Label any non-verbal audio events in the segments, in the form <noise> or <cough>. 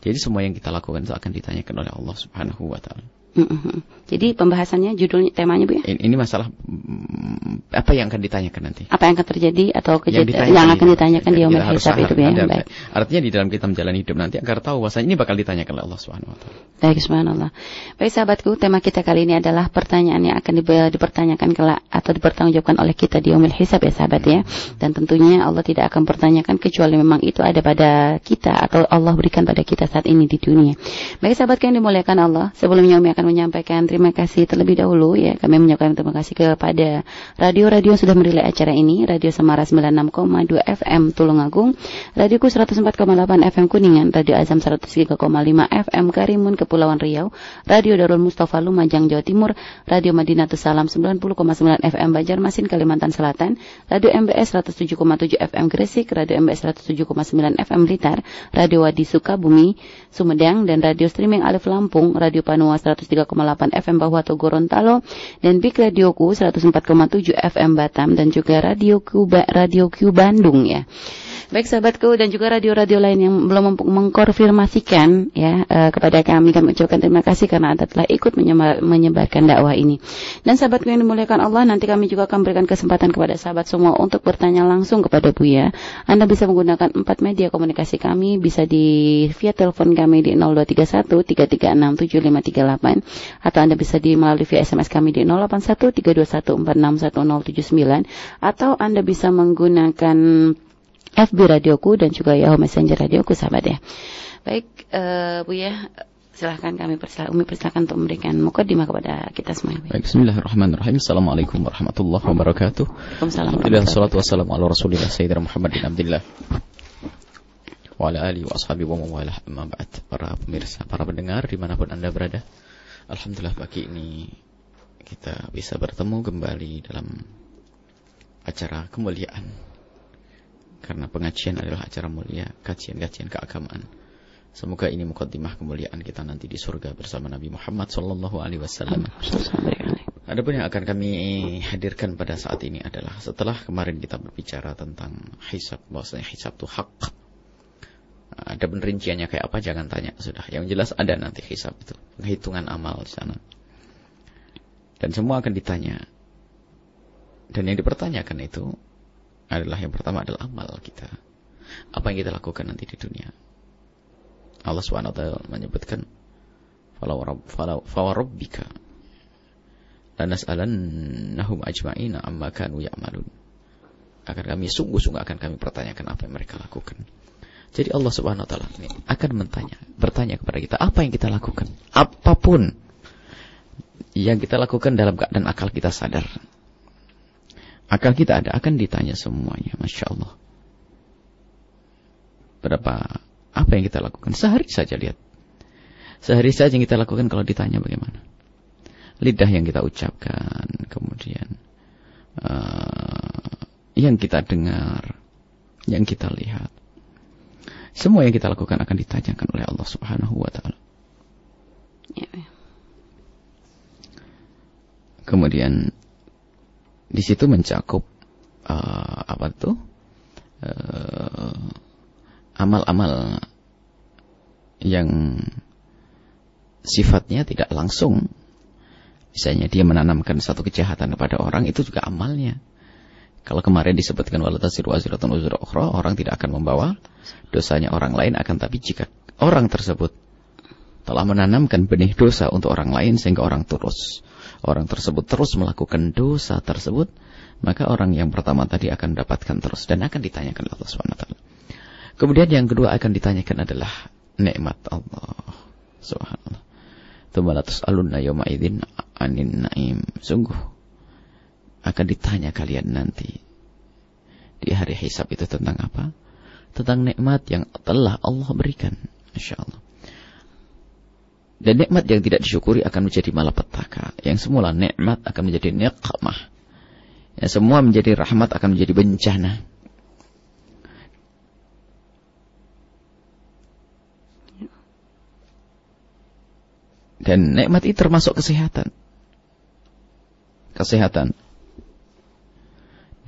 Jadi semua yang kita lakukan itu akan ditanyakan oleh Allah Subhanahu wa taala. Jadi pembahasannya judulnya temanya Bu ya? Ini, masalah mm, apa yang akan ditanyakan nanti? Apa yang akan terjadi atau kejadian yang, yang akan ditanyakan di yaumul hisab itu ya? Baik. Artinya di dalam kita menjalani hidup nanti agar tahu bahwa ini bakal ditanyakan oleh Allah Subhanahu wa taala. Baik, subhanallah. Baik sahabatku, tema kita kali ini adalah pertanyaan yang akan dipertanyakan kelak atau dipertanggungjawabkan oleh kita di yaumul hisab ya sahabat ya. Dan tentunya Allah tidak akan pertanyakan kecuali memang itu ada pada kita atau Allah berikan pada kita saat ini di dunia. Baik sahabat yang dimuliakan Allah, sebelumnya kami akan menyampaikan terima kasih terlebih dahulu ya. Kami menyampaikan terima kasih kepada radio-radio sudah merilai acara ini, Radio Semara 96,2 FM Tulungagung, Radioku 104,8 FM Kuningan, Radio Azam 103,5 FM Karimun Kepulauan Riau, Radio Darul Mustafa Lumajang Jawa Timur, Radio Madinatus Salam 90,9 FM Banjarmasin Kalimantan Selatan, Radio MBS 107,7 FM Gresik, Radio MBS 107,9 FM Blitar, Radio Wadi Sukabumi, Sumedang dan radio streaming Alif Lampung, Radio Panua 100 103,8 FM Bawatu Gorontalo dan Big Radioku 104,7 FM Batam dan juga Radio Q, Radio Q Bandung ya. Baik sahabatku dan juga radio-radio lain yang belum mengkonfirmasikan ya uh, kepada kami kami ucapkan terima kasih karena Anda telah ikut menyebar, menyebarkan dakwah ini. Dan sahabatku yang dimuliakan Allah, nanti kami juga akan berikan kesempatan kepada sahabat semua untuk bertanya langsung kepada Buya. Anda bisa menggunakan empat media komunikasi kami, bisa di via telepon kami di 0231 336 7538 atau Anda bisa di melalui via SMS kami di 081 321 461079 atau Anda bisa menggunakan FB Radioku dan juga Yahoo Messenger Radioku sahabat ya. Baik uh, Bu ya, silahkan kami persilakan, Umi persilakan untuk memberikan mukadimah kepada kita semua. Baik, Bismillahirrahmanirrahim. Assalamualaikum warahmatullahi wabarakatuh. Waalaikumsalam. Alhamdulillah, salatu wassalamu ala rasulillah Sayyidina Muhammad bin Abdillah. Wa ala alihi wa ashabihi wa mawalah amma ba'd. Para pemirsa, para pendengar di mana pun anda berada. Alhamdulillah pagi ini kita bisa bertemu kembali dalam acara kemuliaan karena pengajian adalah acara mulia, kajian-kajian keagamaan. Semoga ini mukaddimah kemuliaan kita nanti di surga bersama Nabi Muhammad sallallahu alaihi wasallam. Adapun yang akan kami hadirkan pada saat ini adalah setelah kemarin kita berbicara tentang hisab, bahwasanya hisab itu hak. Ada rinciannya kayak apa jangan tanya sudah. Yang jelas ada nanti hisab itu, penghitungan amal di sana. Dan semua akan ditanya. Dan yang dipertanyakan itu adalah yang pertama adalah amal kita. Apa yang kita lakukan nanti di dunia. Allah SWT menyebutkan fawarabbika lanas'alannahum ajma'ina amma kanu ya'malun. Akan kami sungguh-sungguh akan kami pertanyakan apa yang mereka lakukan. Jadi Allah Subhanahu wa taala akan bertanya, bertanya kepada kita apa yang kita lakukan. Apa pun yang kita lakukan dalam keadaan akal kita sadar. Akal kita ada, akan ditanya semuanya. Masya Allah. Berapa, apa yang kita lakukan? Sehari saja lihat. Sehari saja yang kita lakukan kalau ditanya bagaimana. Lidah yang kita ucapkan, kemudian uh, yang kita dengar, yang kita lihat. Semua yang kita lakukan akan ditanyakan oleh Allah Subhanahu wa taala. Ya, ya. Kemudian di situ mencakup uh, apa tuh? Uh, amal-amal yang sifatnya tidak langsung. Misalnya dia menanamkan satu kejahatan kepada orang itu juga amalnya. Kalau kemarin disebutkan walatasir waziratun uzra orang tidak akan membawa dosanya orang lain akan tapi jika orang tersebut telah menanamkan benih dosa untuk orang lain sehingga orang terus orang tersebut terus melakukan dosa tersebut, maka orang yang pertama tadi akan mendapatkan terus dan akan ditanyakan Allah SWT. Kemudian yang kedua akan ditanyakan adalah nikmat Allah Subhanallah. Tumalatus alunna yawma idzin anin naim. Sungguh akan ditanya kalian nanti di hari hisab itu tentang apa? Tentang nikmat yang telah Allah berikan. Masya Allah. Dan nikmat yang tidak disyukuri akan menjadi malapetaka. Yang semula nikmat akan menjadi nikmah. Yang semua menjadi rahmat akan menjadi bencana. Dan nikmat itu termasuk kesehatan. Kesehatan.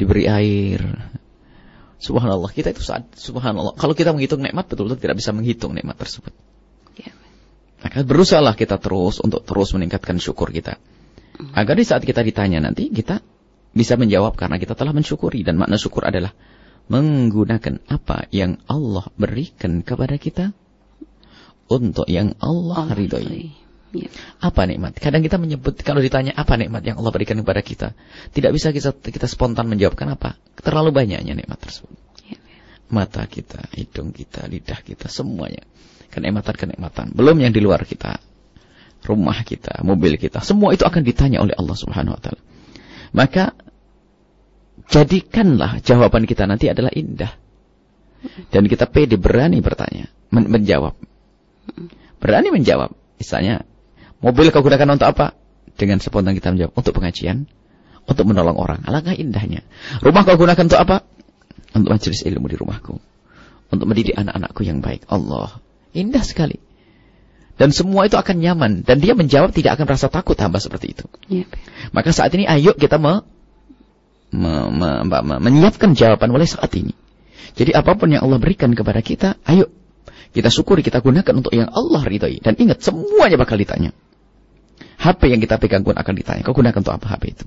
Diberi air. Subhanallah, kita itu saat subhanallah. Kalau kita menghitung nikmat betul-betul tidak bisa menghitung nikmat tersebut. Maka berusahalah kita terus untuk terus meningkatkan syukur kita. Agar di saat kita ditanya nanti, kita bisa menjawab karena kita telah mensyukuri. Dan makna syukur adalah menggunakan apa yang Allah berikan kepada kita untuk yang Allah, Allah ridhoi. Ya. Apa nikmat? Kadang kita menyebut kalau ditanya apa nikmat yang Allah berikan kepada kita, tidak bisa kita kita spontan menjawabkan apa. Terlalu banyaknya nikmat tersebut. Ya. Mata kita, hidung kita, lidah kita, semuanya kenikmatan-kenikmatan. Belum yang di luar kita. Rumah kita, mobil kita, semua itu akan ditanya oleh Allah Subhanahu wa taala. Maka jadikanlah jawaban kita nanti adalah indah. Dan kita pede berani bertanya, men menjawab. Berani menjawab. Misalnya, mobil kau gunakan untuk apa? Dengan spontan kita menjawab, untuk pengajian, untuk menolong orang. Alangkah indahnya. Rumah kau gunakan untuk apa? Untuk majelis ilmu di rumahku. Untuk mendidik anak-anakku yang baik. Allah. Indah sekali. Dan semua itu akan nyaman. Dan dia menjawab tidak akan merasa takut hamba seperti itu. Yep. Maka saat ini ayo kita me, me, me, me, me, menyiapkan jawaban mulai saat ini. Jadi apa pun yang Allah berikan kepada kita, ayo kita syukuri, kita gunakan untuk yang Allah ridhoi. Dan ingat, semuanya bakal ditanya. HP yang kita pegang pun akan ditanya. Kau gunakan untuk apa HP itu?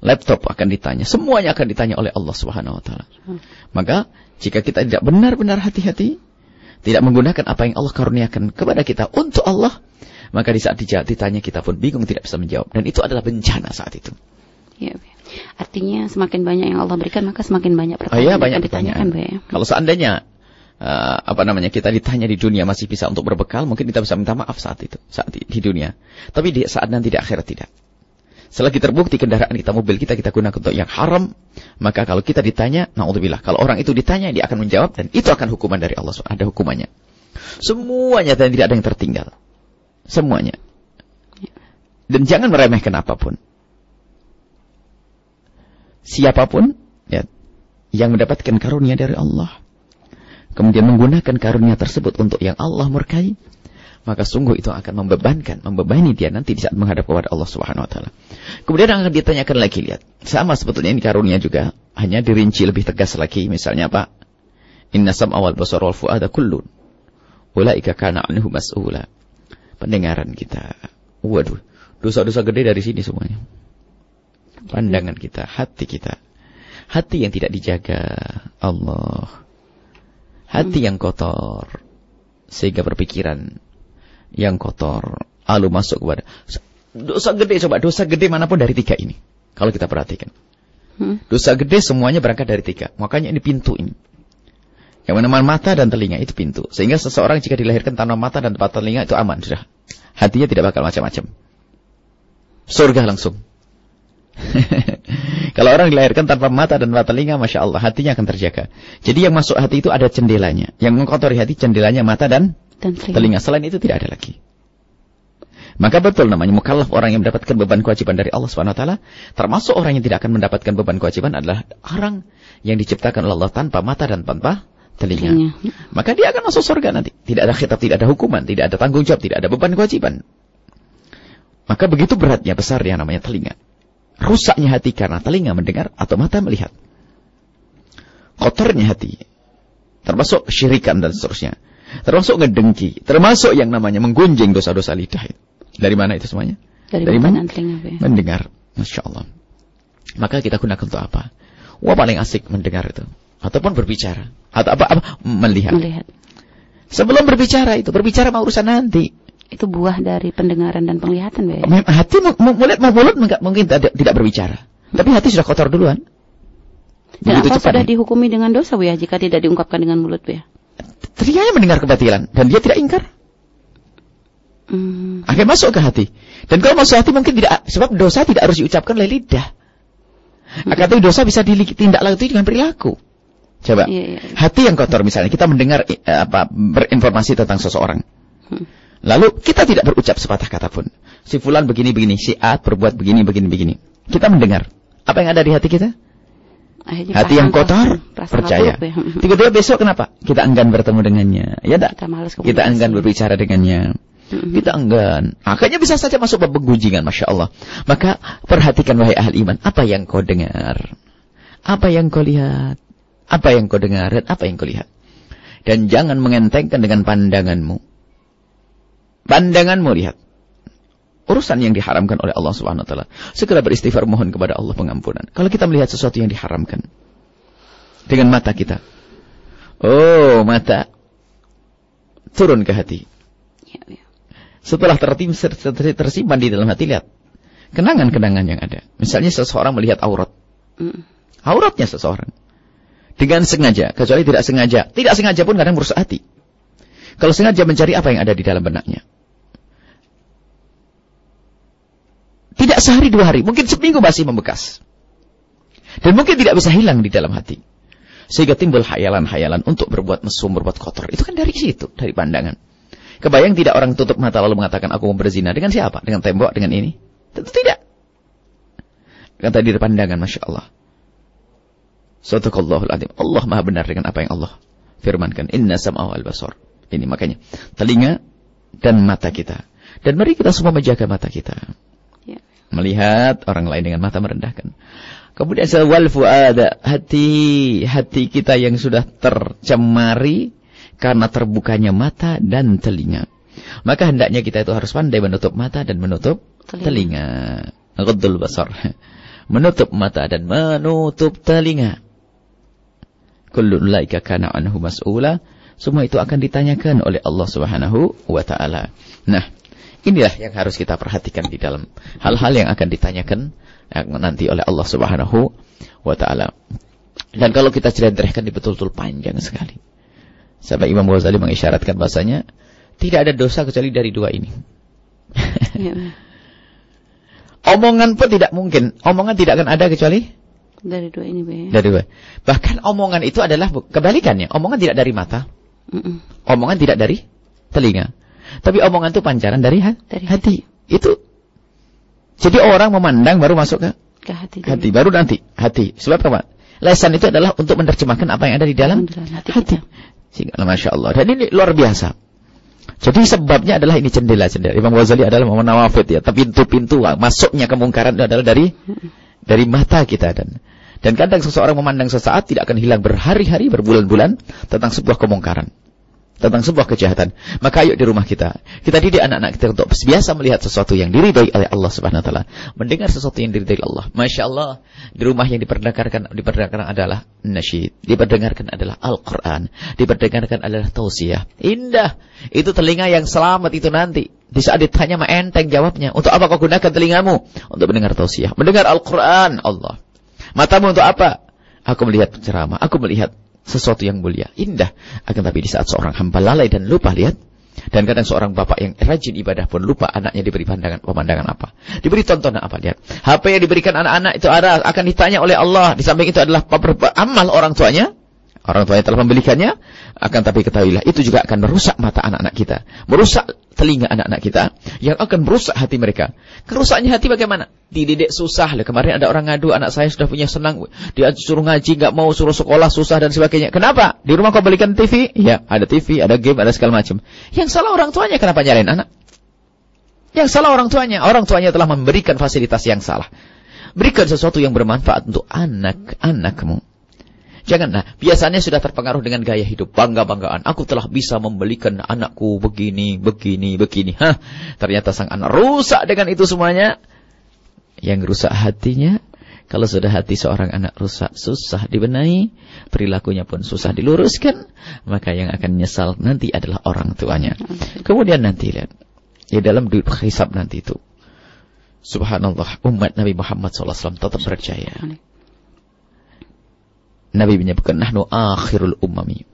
Laptop akan ditanya. Semuanya akan ditanya oleh Allah Subhanahu wa taala. Hmm. Maka jika kita tidak benar-benar hati-hati, tidak menggunakan apa yang Allah karuniakan kepada kita untuk Allah, maka di saat ditanya kita pun bingung tidak bisa menjawab. Dan itu adalah bencana saat itu. Ya, artinya semakin banyak yang Allah berikan maka semakin banyak pertanyaan oh, iya, banyak yang ditanyakan. Ya. Kalau seandainya uh, apa namanya kita ditanya di dunia masih bisa untuk berbekal, mungkin kita bisa minta maaf saat itu, saat di, di dunia. Tapi di saat nanti di akhirat tidak. Selagi terbukti kendaraan kita, mobil kita, kita gunakan untuk yang haram, maka kalau kita ditanya, na'udzubillah, kalau orang itu ditanya, dia akan menjawab, dan itu akan hukuman dari Allah, ada hukumannya. Semuanya dan tidak ada yang tertinggal. Semuanya. Dan jangan meremehkan apa pun. Siapa pun, ya, yang mendapatkan karunia dari Allah, kemudian menggunakan karunia tersebut untuk yang Allah murkai, maka sungguh itu akan membebankan, membebani dia nanti di saat menghadap kepada Allah Subhanahu wa taala. Kemudian akan ditanyakan lagi lihat. Sama sebetulnya ini karunia juga, hanya dirinci lebih tegas lagi misalnya apa? Inna sam awal basar wal fuada kullun. Ulaika kana anhu mas'ula. Pendengaran kita. Waduh, dosa-dosa gede dari sini semuanya. Pandangan kita, hati kita. Hati yang tidak dijaga Allah. Hati yang kotor sehingga berpikiran yang kotor, lalu masuk kepada dosa gede coba dosa gede mana pun dari tiga ini. Kalau kita perhatikan. Hmm? Dosa gede semuanya berangkat dari tiga. Makanya ini pintu ini. Yang mana mata dan telinga itu pintu. Sehingga seseorang jika dilahirkan tanpa mata dan tanpa telinga itu aman sudah. Hatinya tidak bakal macam-macam. Surga langsung. <laughs> Kalau orang dilahirkan tanpa mata dan tanpa telinga, Masya Allah, hatinya akan terjaga. Jadi yang masuk hati itu ada jendelanya. Yang mengkotori hati, jendelanya mata dan dan telinga. telinga. Selain itu tidak ada lagi. Maka betul namanya mukallaf orang yang mendapatkan beban kewajiban dari Allah SWT. Termasuk orang yang tidak akan mendapatkan beban kewajiban adalah orang yang diciptakan oleh Allah tanpa mata dan tanpa telinga. telinga. Maka dia akan masuk surga nanti. Tidak ada khitab, tidak ada hukuman, tidak ada tanggung jawab, tidak ada beban kewajiban. Maka begitu beratnya besar yang namanya telinga. Rusaknya hati karena telinga mendengar atau mata melihat. Kotornya hati. Termasuk syirikan dan seterusnya. Termasuk ngedengki. Termasuk yang namanya menggunjing dosa-dosa lidah itu. Dari mana itu semuanya? Dari, Dari mana? Telinga, ya. Mendengar. Masya Allah. Maka kita gunakan untuk apa? Wah paling asik mendengar itu. Ataupun berbicara. Atau apa? apa? Melihat. Melihat. Sebelum berbicara itu. Berbicara mau urusan nanti. Itu buah dari pendengaran dan penglihatan. Ya? Hati mulut, mulut mungkin tidak, berbicara. Tapi hati sudah kotor duluan. Dan Begitu apa sudah dihukumi dengan dosa Bu ya jika tidak diungkapkan dengan mulut Bu ya? Telinganya mendengar kebatilan dan dia tidak ingkar. Hmm. Akhirnya masuk ke hati. Dan kalau masuk hati mungkin tidak, sebab dosa tidak harus diucapkan oleh lidah. Hmm. Akan tapi dosa bisa ditindaklanjuti dengan perilaku. Coba, yeah, yeah, hati yang kotor misalnya, kita mendengar eh, apa berinformasi tentang seseorang. Hmm. Lalu kita tidak berucap sepatah kata pun. Si fulan begini-begini, si A berbuat begini-begini-begini. Kita mendengar. Apa yang ada di hati kita? Akhirnya hati yang kotor percaya. Ya. Tiba-tiba besok kenapa? Kita enggan bertemu dengannya. Ya tak? Kita, kita enggan berbicara dengannya. Mm-hmm. Kita enggan. Akhirnya bisa saja masuk bab gunjingan, Masya Allah. Maka perhatikan wahai ahli iman. Apa yang kau dengar? Apa yang kau lihat? Apa yang kau dengar dan apa yang kau lihat? Dan jangan mengentengkan dengan pandanganmu. Pandanganmu lihat. Urusan yang diharamkan oleh Allah Subhanahu wa taala. Segera beristighfar mohon kepada Allah pengampunan. Kalau kita melihat sesuatu yang diharamkan dengan mata kita. Oh, mata turun ke hati. Ya, ya. Setelah tersimpan di dalam hati, lihat. Kenangan-kenangan yang ada. Misalnya seseorang melihat aurat. Mm. Auratnya seseorang. Dengan sengaja, kecuali tidak sengaja. Tidak sengaja pun kadang merusak hati. Kalau sengaja mencari apa yang ada di dalam benaknya. Tidak sehari dua hari, mungkin seminggu masih membekas. Dan mungkin tidak bisa hilang di dalam hati. Sehingga timbul hayalan-hayalan untuk berbuat mesum, berbuat kotor. Itu kan dari situ, dari pandangan. Kebayang tidak orang tutup mata lalu mengatakan aku mau berzina. Dengan siapa? Dengan tembok? Dengan ini? Tentu tidak. Dengan tadi pandangan, Masya Allah. Sadaqallahul adim. Allah maha benar dengan apa yang Allah firmankan. Inna sam'a wal. Ini makanya. Telinga dan mata kita. Dan mari kita semua menjaga mata kita. Melihat orang lain dengan mata merendahkan. Kemudian wal fuada, hati hati kita yang sudah tercemari karena terbukanya mata dan telinga. Maka hendaknya kita itu harus pandai menutup mata dan menutup telinga. Ghaddul basar. Menutup mata dan menutup telinga. Kullu ulaika kana anhu mas'ula. Semua itu akan ditanyakan oleh Allah Subhanahu wa taala. Nah, inilah yang harus kita perhatikan di dalam hal-hal yang akan ditanyakan nanti oleh Allah Subhanahu wa taala. Dan kalau kita ceritakan di betul-betul panjang sekali. Sampai Imam Ghazali mengisyaratkan bahasanya tidak ada dosa kecuali dari dua ini. <laughs> ya. Omongan pun tidak mungkin. Omongan tidak akan ada kecuali dari dua ini, Be. Dari dua. Bahkan omongan itu adalah kebalikannya. Omongan tidak dari mata. Mm -mm. Omongan tidak dari telinga. Tapi omongan itu pancaran dari, ha dari hati. Itu jadi orang memandang baru masuk ke, ke hati, hati. Baru nanti hati. Sebab apa? Lesan itu adalah untuk menerjemahkan apa yang ada di dalam hati. hati. Sehingga, Masya Allah. Dan ini luar biasa. Jadi sebabnya adalah ini jendela-jendela. Imam Ghazali adalah Muhammad Nawafid ya. Tapi pintu-pintu masuknya kemungkaran itu adalah dari dari mata kita dan dan kadang seseorang memandang sesaat tidak akan hilang berhari-hari, berbulan-bulan tentang sebuah kemungkaran tentang sebuah kejahatan. Maka ayo di rumah kita, kita didik anak-anak kita untuk biasa melihat sesuatu yang diridhai oleh Allah Subhanahu wa taala, mendengar sesuatu yang diridhai Allah. Masya Allah, di rumah yang diperdengarkan diperdengarkan adalah nasyid, diperdengarkan adalah Al-Qur'an, diperdengarkan adalah tausiah. Indah. Itu telinga yang selamat itu nanti. Di saat ditanya enteng jawabnya. Untuk apa kau gunakan telingamu? Untuk mendengar tausiah, mendengar Al-Qur'an Allah. Matamu untuk apa? Aku melihat ceramah, aku melihat sesuatu yang mulia, indah. Akan tapi di saat seorang hamba lalai dan lupa, lihat. Dan kadang seorang bapak yang rajin ibadah pun lupa anaknya diberi pandangan pemandangan apa. Diberi tontonan apa, lihat. HP yang diberikan anak-anak itu ada akan ditanya oleh Allah. Di samping itu adalah amal orang tuanya. Orang tuanya telah membelikannya. Akan tapi ketahuilah, itu juga akan merusak mata anak-anak kita. Merusak telinga anak-anak kita. Yang akan merusak hati mereka. Kerusaknya hati bagaimana? Dididik susah. Kemarin ada orang ngadu, anak saya sudah punya senang. Dia suruh ngaji, nggak mau suruh sekolah, susah dan sebagainya. Kenapa? Di rumah kau belikan TV? Ya, ada TV, ada game, ada segala macam. Yang salah orang tuanya, kenapa nyalain anak? Yang salah orang tuanya. Orang tuanya telah memberikan fasilitas yang salah. Berikan sesuatu yang bermanfaat untuk anak-anakmu. Janganlah. Biasanya sudah terpengaruh dengan gaya hidup. Bangga-banggaan. Aku telah bisa membelikan anakku begini, begini, begini. Hah, ternyata sang anak rusak dengan itu semuanya. Yang rusak hatinya, kalau sudah hati seorang anak rusak, susah dibenahi, perilakunya pun susah diluruskan, maka yang akan nyesal nanti adalah orang tuanya. Kemudian nanti lihat, di dalam duit hisab nanti itu, Subhanallah, umat Nabi Muhammad SAW tetap percaya. Nabi menyebutkan nahnu akhirul ummami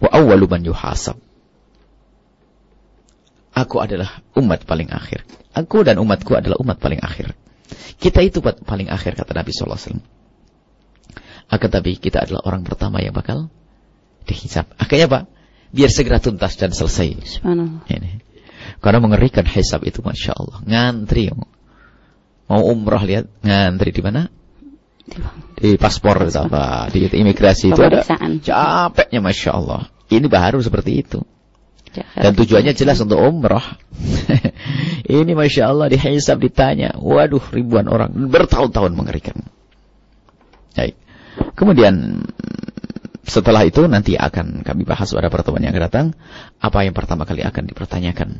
wa awwalu man yuhasab. Aku adalah umat paling akhir. Aku dan umatku adalah umat paling akhir. Kita itu paling akhir kata Nabi sallallahu alaihi wasallam. Akan tapi kita adalah orang pertama yang bakal dihisab. Akhirnya Pak, biar segera tuntas dan selesai. Subhanallah. Ini. Karena mengerikan hisab itu Masya Allah. Ngantri. Mau umrah lihat. Ngantri di mana? Di paspor apa? Di imigrasi itu ada capeknya masya Allah. Ini baru seperti itu. Dan tujuannya jelas untuk umroh. <laughs> Ini masya Allah dihisab ditanya waduh ribuan orang. Bertahun-tahun mengerikan. Baik. Kemudian setelah itu nanti akan kami bahas pada pertemuan yang akan datang apa yang pertama kali akan dipertanyakan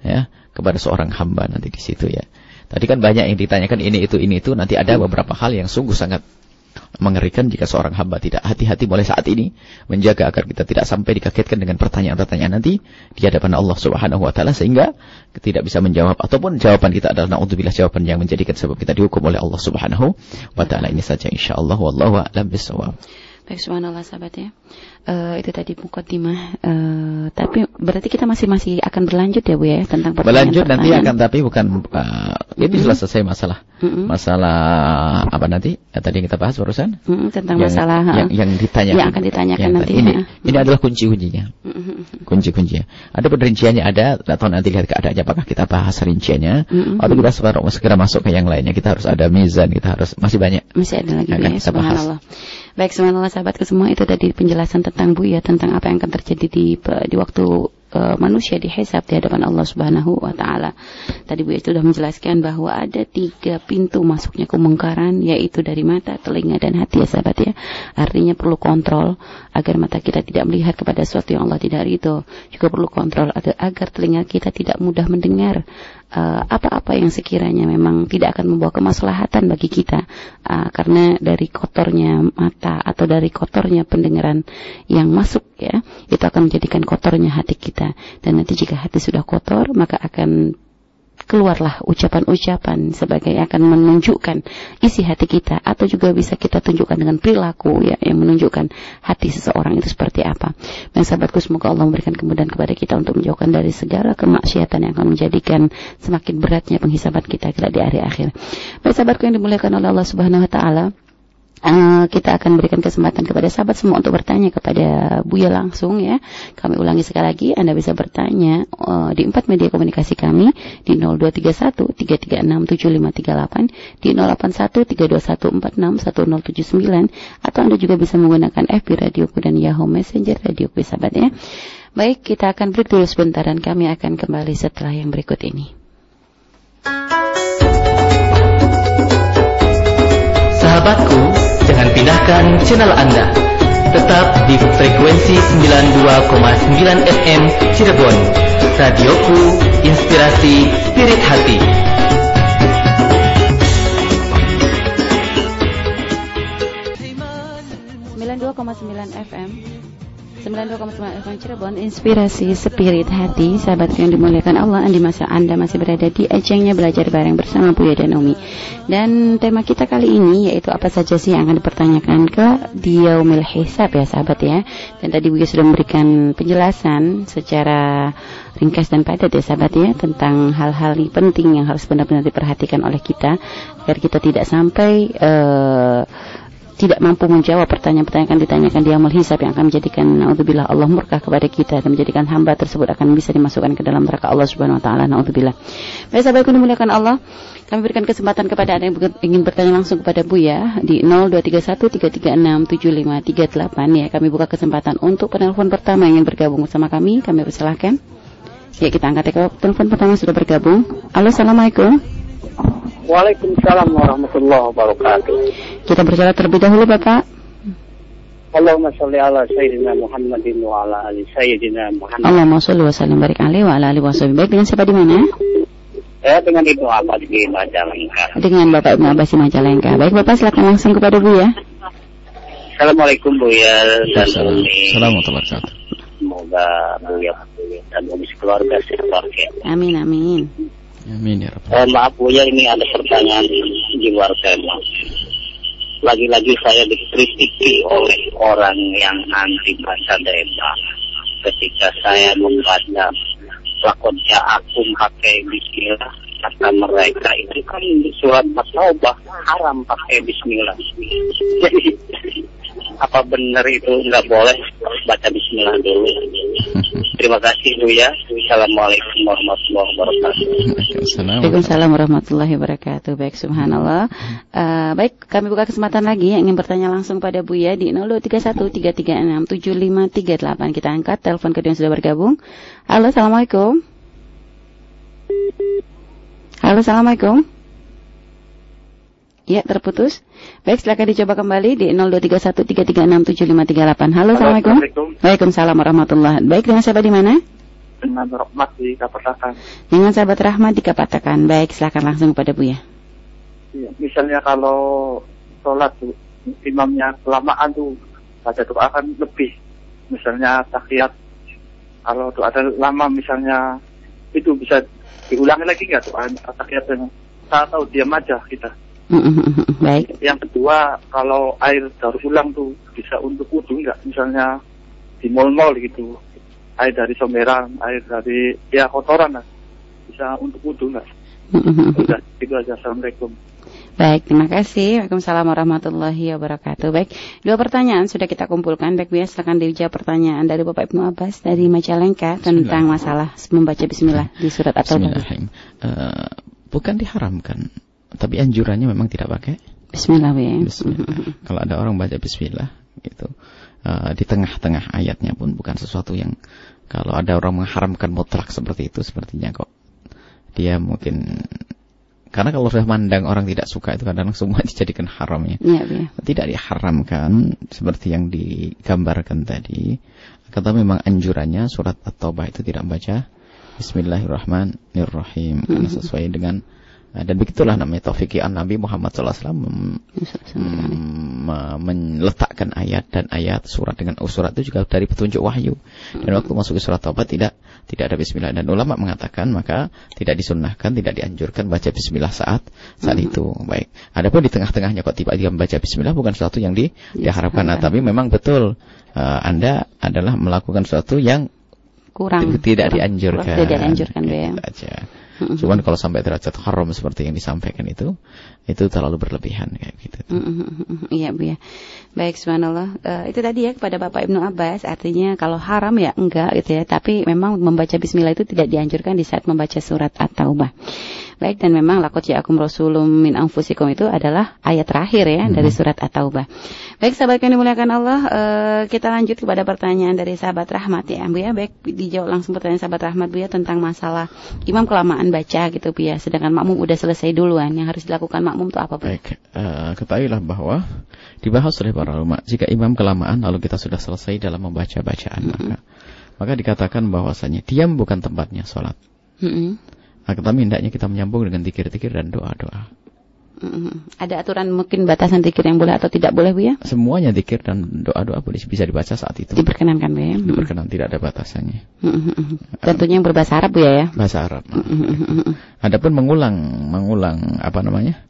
ya kepada seorang hamba nanti di situ ya. Tadi kan banyak yang ditanyakan ini itu ini itu nanti ada beberapa hal yang sungguh sangat mengerikan jika seorang hamba tidak hati-hati mulai saat ini menjaga agar kita tidak sampai dikagetkan dengan pertanyaan-pertanyaan nanti di hadapan Allah Subhanahu wa taala sehingga tidak bisa menjawab ataupun jawaban kita adalah naudzubillah jawaban yang menjadikan sebab kita dihukum oleh Allah Subhanahu wa taala ini saja insyaallah wallahu a'lam bissawab. Baik, subhanallah sahabat ya. Uh, itu tadi mukaddimah. Uh, tapi berarti kita masih masih akan berlanjut ya Bu ya tentang pertanyaan Berlanjut nanti akan tapi bukan uh, ini sudah selesai masalah. Mm-hmm. Masalah apa nanti? Ya, tadi yang kita bahas barusan? Mm-hmm, tentang yang, masalah yang, yang ditanyakan. Yang akan ditanyakan yang, nanti. Ini, ini adalah kunci-kuncinya. Mm-hmm. Kunci-kuncinya. Ada perinciannya ada atau nanti lihat keadaannya apakah kita bahas rinciannya mm-hmm. atau kita segera masuk ke yang lainnya. Kita harus ada mizan, kita harus masih banyak. Masih ada lagi ya, subhanallah. Baik, semuanya sahabatku semua itu tadi penjelasan tentang Bu ya tentang apa yang akan terjadi di di waktu uh, manusia dihisab di hadapan Allah Subhanahu wa taala. Tadi Bu ya sudah menjelaskan bahwa ada tiga pintu masuknya kemungkaran yaitu dari mata, telinga dan hati ya sahabat ya. Artinya perlu kontrol agar mata kita tidak melihat kepada sesuatu yang Allah tidak ridho. Juga perlu kontrol agar telinga kita tidak mudah mendengar apa-apa uh, yang sekiranya memang tidak akan membawa kemaslahatan bagi kita. Uh, karena dari kotornya mata atau dari kotornya pendengaran yang masuk ya itu akan menjadikan kotornya hati kita. Dan nanti jika hati sudah kotor maka akan keluarlah ucapan-ucapan sebagai akan menunjukkan isi hati kita atau juga bisa kita tunjukkan dengan perilaku ya yang menunjukkan hati seseorang itu seperti apa. Dan sahabatku semoga Allah memberikan kemudahan kepada kita untuk menjauhkan dari segala kemaksiatan yang akan menjadikan semakin beratnya penghisaban kita di hari akhir. Baik sahabatku yang dimuliakan oleh Allah Subhanahu wa taala, Uh, kita akan berikan kesempatan kepada sahabat semua untuk bertanya kepada Buya langsung ya. Kami ulangi sekali lagi, Anda bisa bertanya uh, di empat media komunikasi kami di 0231 336 7538, di 081 321 46 1079 atau Anda juga bisa menggunakan FB Radioku dan Yahoo Messenger Radioku sahabat ya. Baik, kita akan break dulu sebentar dan kami akan kembali setelah yang berikut ini. Sahabatku, jangan pindahkan channel Anda. Tetap di frekuensi 92,9 FM Cirebon. Radioku, inspirasi spirit hati. 92,9 FM 92,9 FM Cirebon Inspirasi Spirit Hati Sahabat yang dimuliakan Allah Di masa Anda masih berada di ajangnya Belajar bareng bersama Buya dan Umi. Dan tema kita kali ini Yaitu apa saja sih yang akan dipertanyakan ke Diyaumil Hisab ya sahabat ya. Dan tadi Buya sudah memberikan penjelasan Secara ringkas dan padat ya sahabat ya Tentang hal-hal penting yang harus benar-benar diperhatikan oleh kita Agar kita tidak sampai uh, tidak mampu menjawab pertanyaan-pertanyaan yang ditanyakan di amal hisab yang akan menjadikan naudzubillah Allah murka kepada kita dan menjadikan hamba tersebut akan bisa dimasukkan ke dalam neraka Allah Subhanahu wa taala naudzubillah. Baik sahabatku dimuliakan Allah, kami berikan kesempatan kepada Anda yang ingin bertanya langsung kepada Bu ya di 023133675338 ya. Kami buka kesempatan untuk penelpon pertama yang ingin bergabung bersama kami. Kami persilahkan. Ya kita angkat ya telepon pertama sudah bergabung. Halo, Assalamualaikum. Waalaikumsalam warahmatullahi wabarakatuh. Kita berjalan terlebih dahulu Bapak. Allahumma sholli ala sayyidina Muhammadin wa ala ali sayyidina Muhammad. Allahumma sholli wa sallim barik alaihi wa ala alihi wa Baik dengan siapa di mana? Ya, dengan Ibu Abbas di Majalengka. Dengan Bapak Ibu Abbas di Majalengka. Baik Bapak silakan langsung kepada Bu ya. Assalamualaikum Bu ya dan Umi. Assalamualaikum warahmatullahi Semoga Bu ya dan Umi keluarga sehat Amin amin. Amin ya Rabbal. Eh, maaf Bu ya ini ada pertanyaan di luar tema. Lagi-lagi saya dikritiki oleh orang yang anti bahasa daerah ketika saya membaca lakon akum pakai bismillah kata mereka itu kan surat taubah haram pakai bismillah <laughs> jadi apa benar itu nggak boleh? Baca bismillah dulu. Terima kasih Bu ya. Assalamualaikum warahmatullahi wabarakatuh. Waalaikumsalam. Warahmatullahi wabarakatuh. Baik subhanallah. Uh, baik kami buka kesempatan lagi. Yang ingin bertanya langsung pada Bu ya di 023133675338 kita angkat telepon kedua yang sudah bergabung. Halo assalamualaikum. Halo assalamualaikum Ya, terputus. Baik, silakan dicoba kembali di 023133675538. Halo, Assalamualaikum. Assalamualaikum. Waalaikumsalam warahmatullahi Baik, dengan siapa di mana? Dengan rahmat di Kapatakan. Dengan sahabat Rahmat di Kapatakan. Baik, silakan langsung kepada Buya. Iya, misalnya kalau sholat tuh imamnya kelamaan tuh baca doa kan lebih. Misalnya tahiyat kalau doa ada lama misalnya itu bisa diulangi lagi nggak doa tahiyatnya? Saya tahu diam aja kita. Baik. Yang kedua kalau air daur ulang tuh bisa untuk wudhu nggak? Misalnya di mall-mall gitu. Air dari somberan, air dari ya kotoran lah. Bisa untuk wudhu nggak? Udah, itu aja. Assalamualaikum. Baik, terima kasih. Waalaikumsalam warahmatullahi wabarakatuh. Baik, dua pertanyaan sudah kita kumpulkan. Baik, Buya, silakan dijawab pertanyaan dari Bapak Ibnu Abbas dari Majalengka tentang masalah membaca bismillah di surat At-Taubah. Bismillahirrahmanirrahim. Eh, bukan diharamkan, tapi anjurannya memang tidak pakai Bismillah, Buya. Bismillah. <laughs> Kalau ada orang baca Bismillah, gitu, eh, di tengah-tengah ayatnya pun bukan sesuatu yang kalau ada orang mengharamkan mutlak seperti itu, sepertinya kok dia mungkin karena kalau sudah mandang orang tidak suka itu kadang semua <laughs> dijadikan haramnya. Iya, Buya. Tidak diharamkan seperti yang digambarkan tadi. Kata memang anjurannya surat At-Taubah itu tidak membaca Bismillahirrahmanirrahim karena sesuai dengan eh, dan begitulah namanya taufiqian Nabi Muhammad SAW mem- meletakkan ayat dan ayat surat dengan surat itu juga dari petunjuk wahyu. Dan waktu masuk ke surat Taubah tidak tidak ada Bismillah. Dan ulama mengatakan maka tidak disunnahkan tidak dianjurkan baca Bismillah saat saat itu. Baik. Adapun di tengah-tengahnya kok tiba-tiba membaca Bismillah bukan sesuatu yang di, diharapkan. Nah, tapi memang betul eh, anda adalah melakukan sesuatu yang Kurang. tidak kurang- dianjurkan. Kurang Tidak dianjurkan, Buya. Gitu aja. Cuman kalau sampai derajat haram seperti yang disampaikan itu, itu terlalu berlebihan kayak gitu. Mm-mm. Iya Bu ya. Baik subhanallah. Eh, itu tadi ya kepada Bapak Ibnu Abbas artinya kalau haram ya enggak gitu ya, tapi memang membaca bismillah itu tidak dianjurkan di saat membaca surat At-Taubah. Baik dan memang lakot ja'akum rasulum min anfusikum itu adalah ayat terakhir ya dari surat At-Taubah. Baik sahabat yang dimuliakan Allah, eh, kita lanjut kepada pertanyaan dari sahabat Rahmat ya Bu ya. Baik dijawab langsung pertanyaan sahabat Rahmat Bu ya tentang masalah imam kelamaan baca gitu Bu ya, sedangkan makmum udah selesai duluan. Yang harus dilakukan makmum itu apa Bu? Baik, eh, ketahuilah bahwa dibahas oleh para ulama, jika imam kelamaan lalu kita sudah selesai dalam membaca bacaan maka maka dikatakan bahwasanya diam bukan tempatnya sholat. Mm-mm. Akan tetapi hendaknya kita menyambung dengan tikir-tikir dan doa-doa. Mm-mm. Ada aturan mungkin batasan zikir yang boleh atau tidak boleh Bu ya? Semuanya tikir dan doa-doa boleh bisa dibaca saat itu. Diperkenankan Bu ya? Diperkenan tidak ada batasannya. Mm-mm. Tentunya yang berbahasa Arab Bu ya ya? Bahasa Arab. Mm-mm. Adapun mengulang, mengulang apa namanya?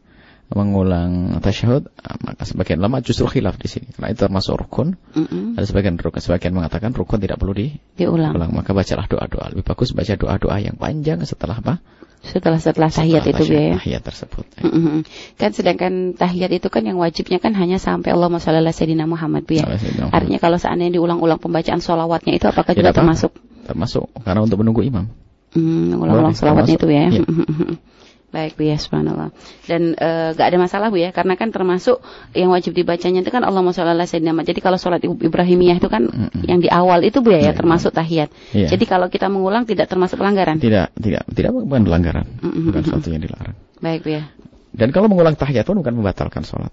Mengulang tasyahud, ah, maka sebagian lama justru khilaf di sini. Karena itu termasuk rukun. Mm-mm. Ada sebagian rukun, sebagian mengatakan rukun tidak perlu di Diulang. ulang. Maka bacalah doa-doa. Lebih bagus baca doa-doa yang panjang setelah apa? Setelah setelah tahiyat Setelah itu ya? Tahiyat tersebut. Mm-mm. Kan sedangkan tahiyat itu kan yang wajibnya kan hanya sampai Allahumma sholli ala sayyidina Muhammad ya? Artinya kalau seandainya diulang-ulang pembacaan sholawatnya itu apakah juga termasuk Termasuk karena untuk menunggu imam. Hmm, ulang-ulang termasuk. itu ya. Iya. <laughs> Baik Bu ya, subhanallah. Dan eh, gak ada masalah Bu ya, karena kan termasuk yang wajib dibacanya itu kan Allahumma sholli ala sayyidina Muhammad. Jadi kalau sholat Ibrahimiyah itu kan Mm-mm. yang di awal itu Bu ya, ya termasuk tahiyat. Iya. Jadi kalau kita mengulang tidak termasuk pelanggaran. Tidak, tidak, tidak bukan pelanggaran. Bukan sesuatu yang dilarang. Baik Bu ya. Dan kalau mengulang tahiyat pun bukan membatalkan sholat.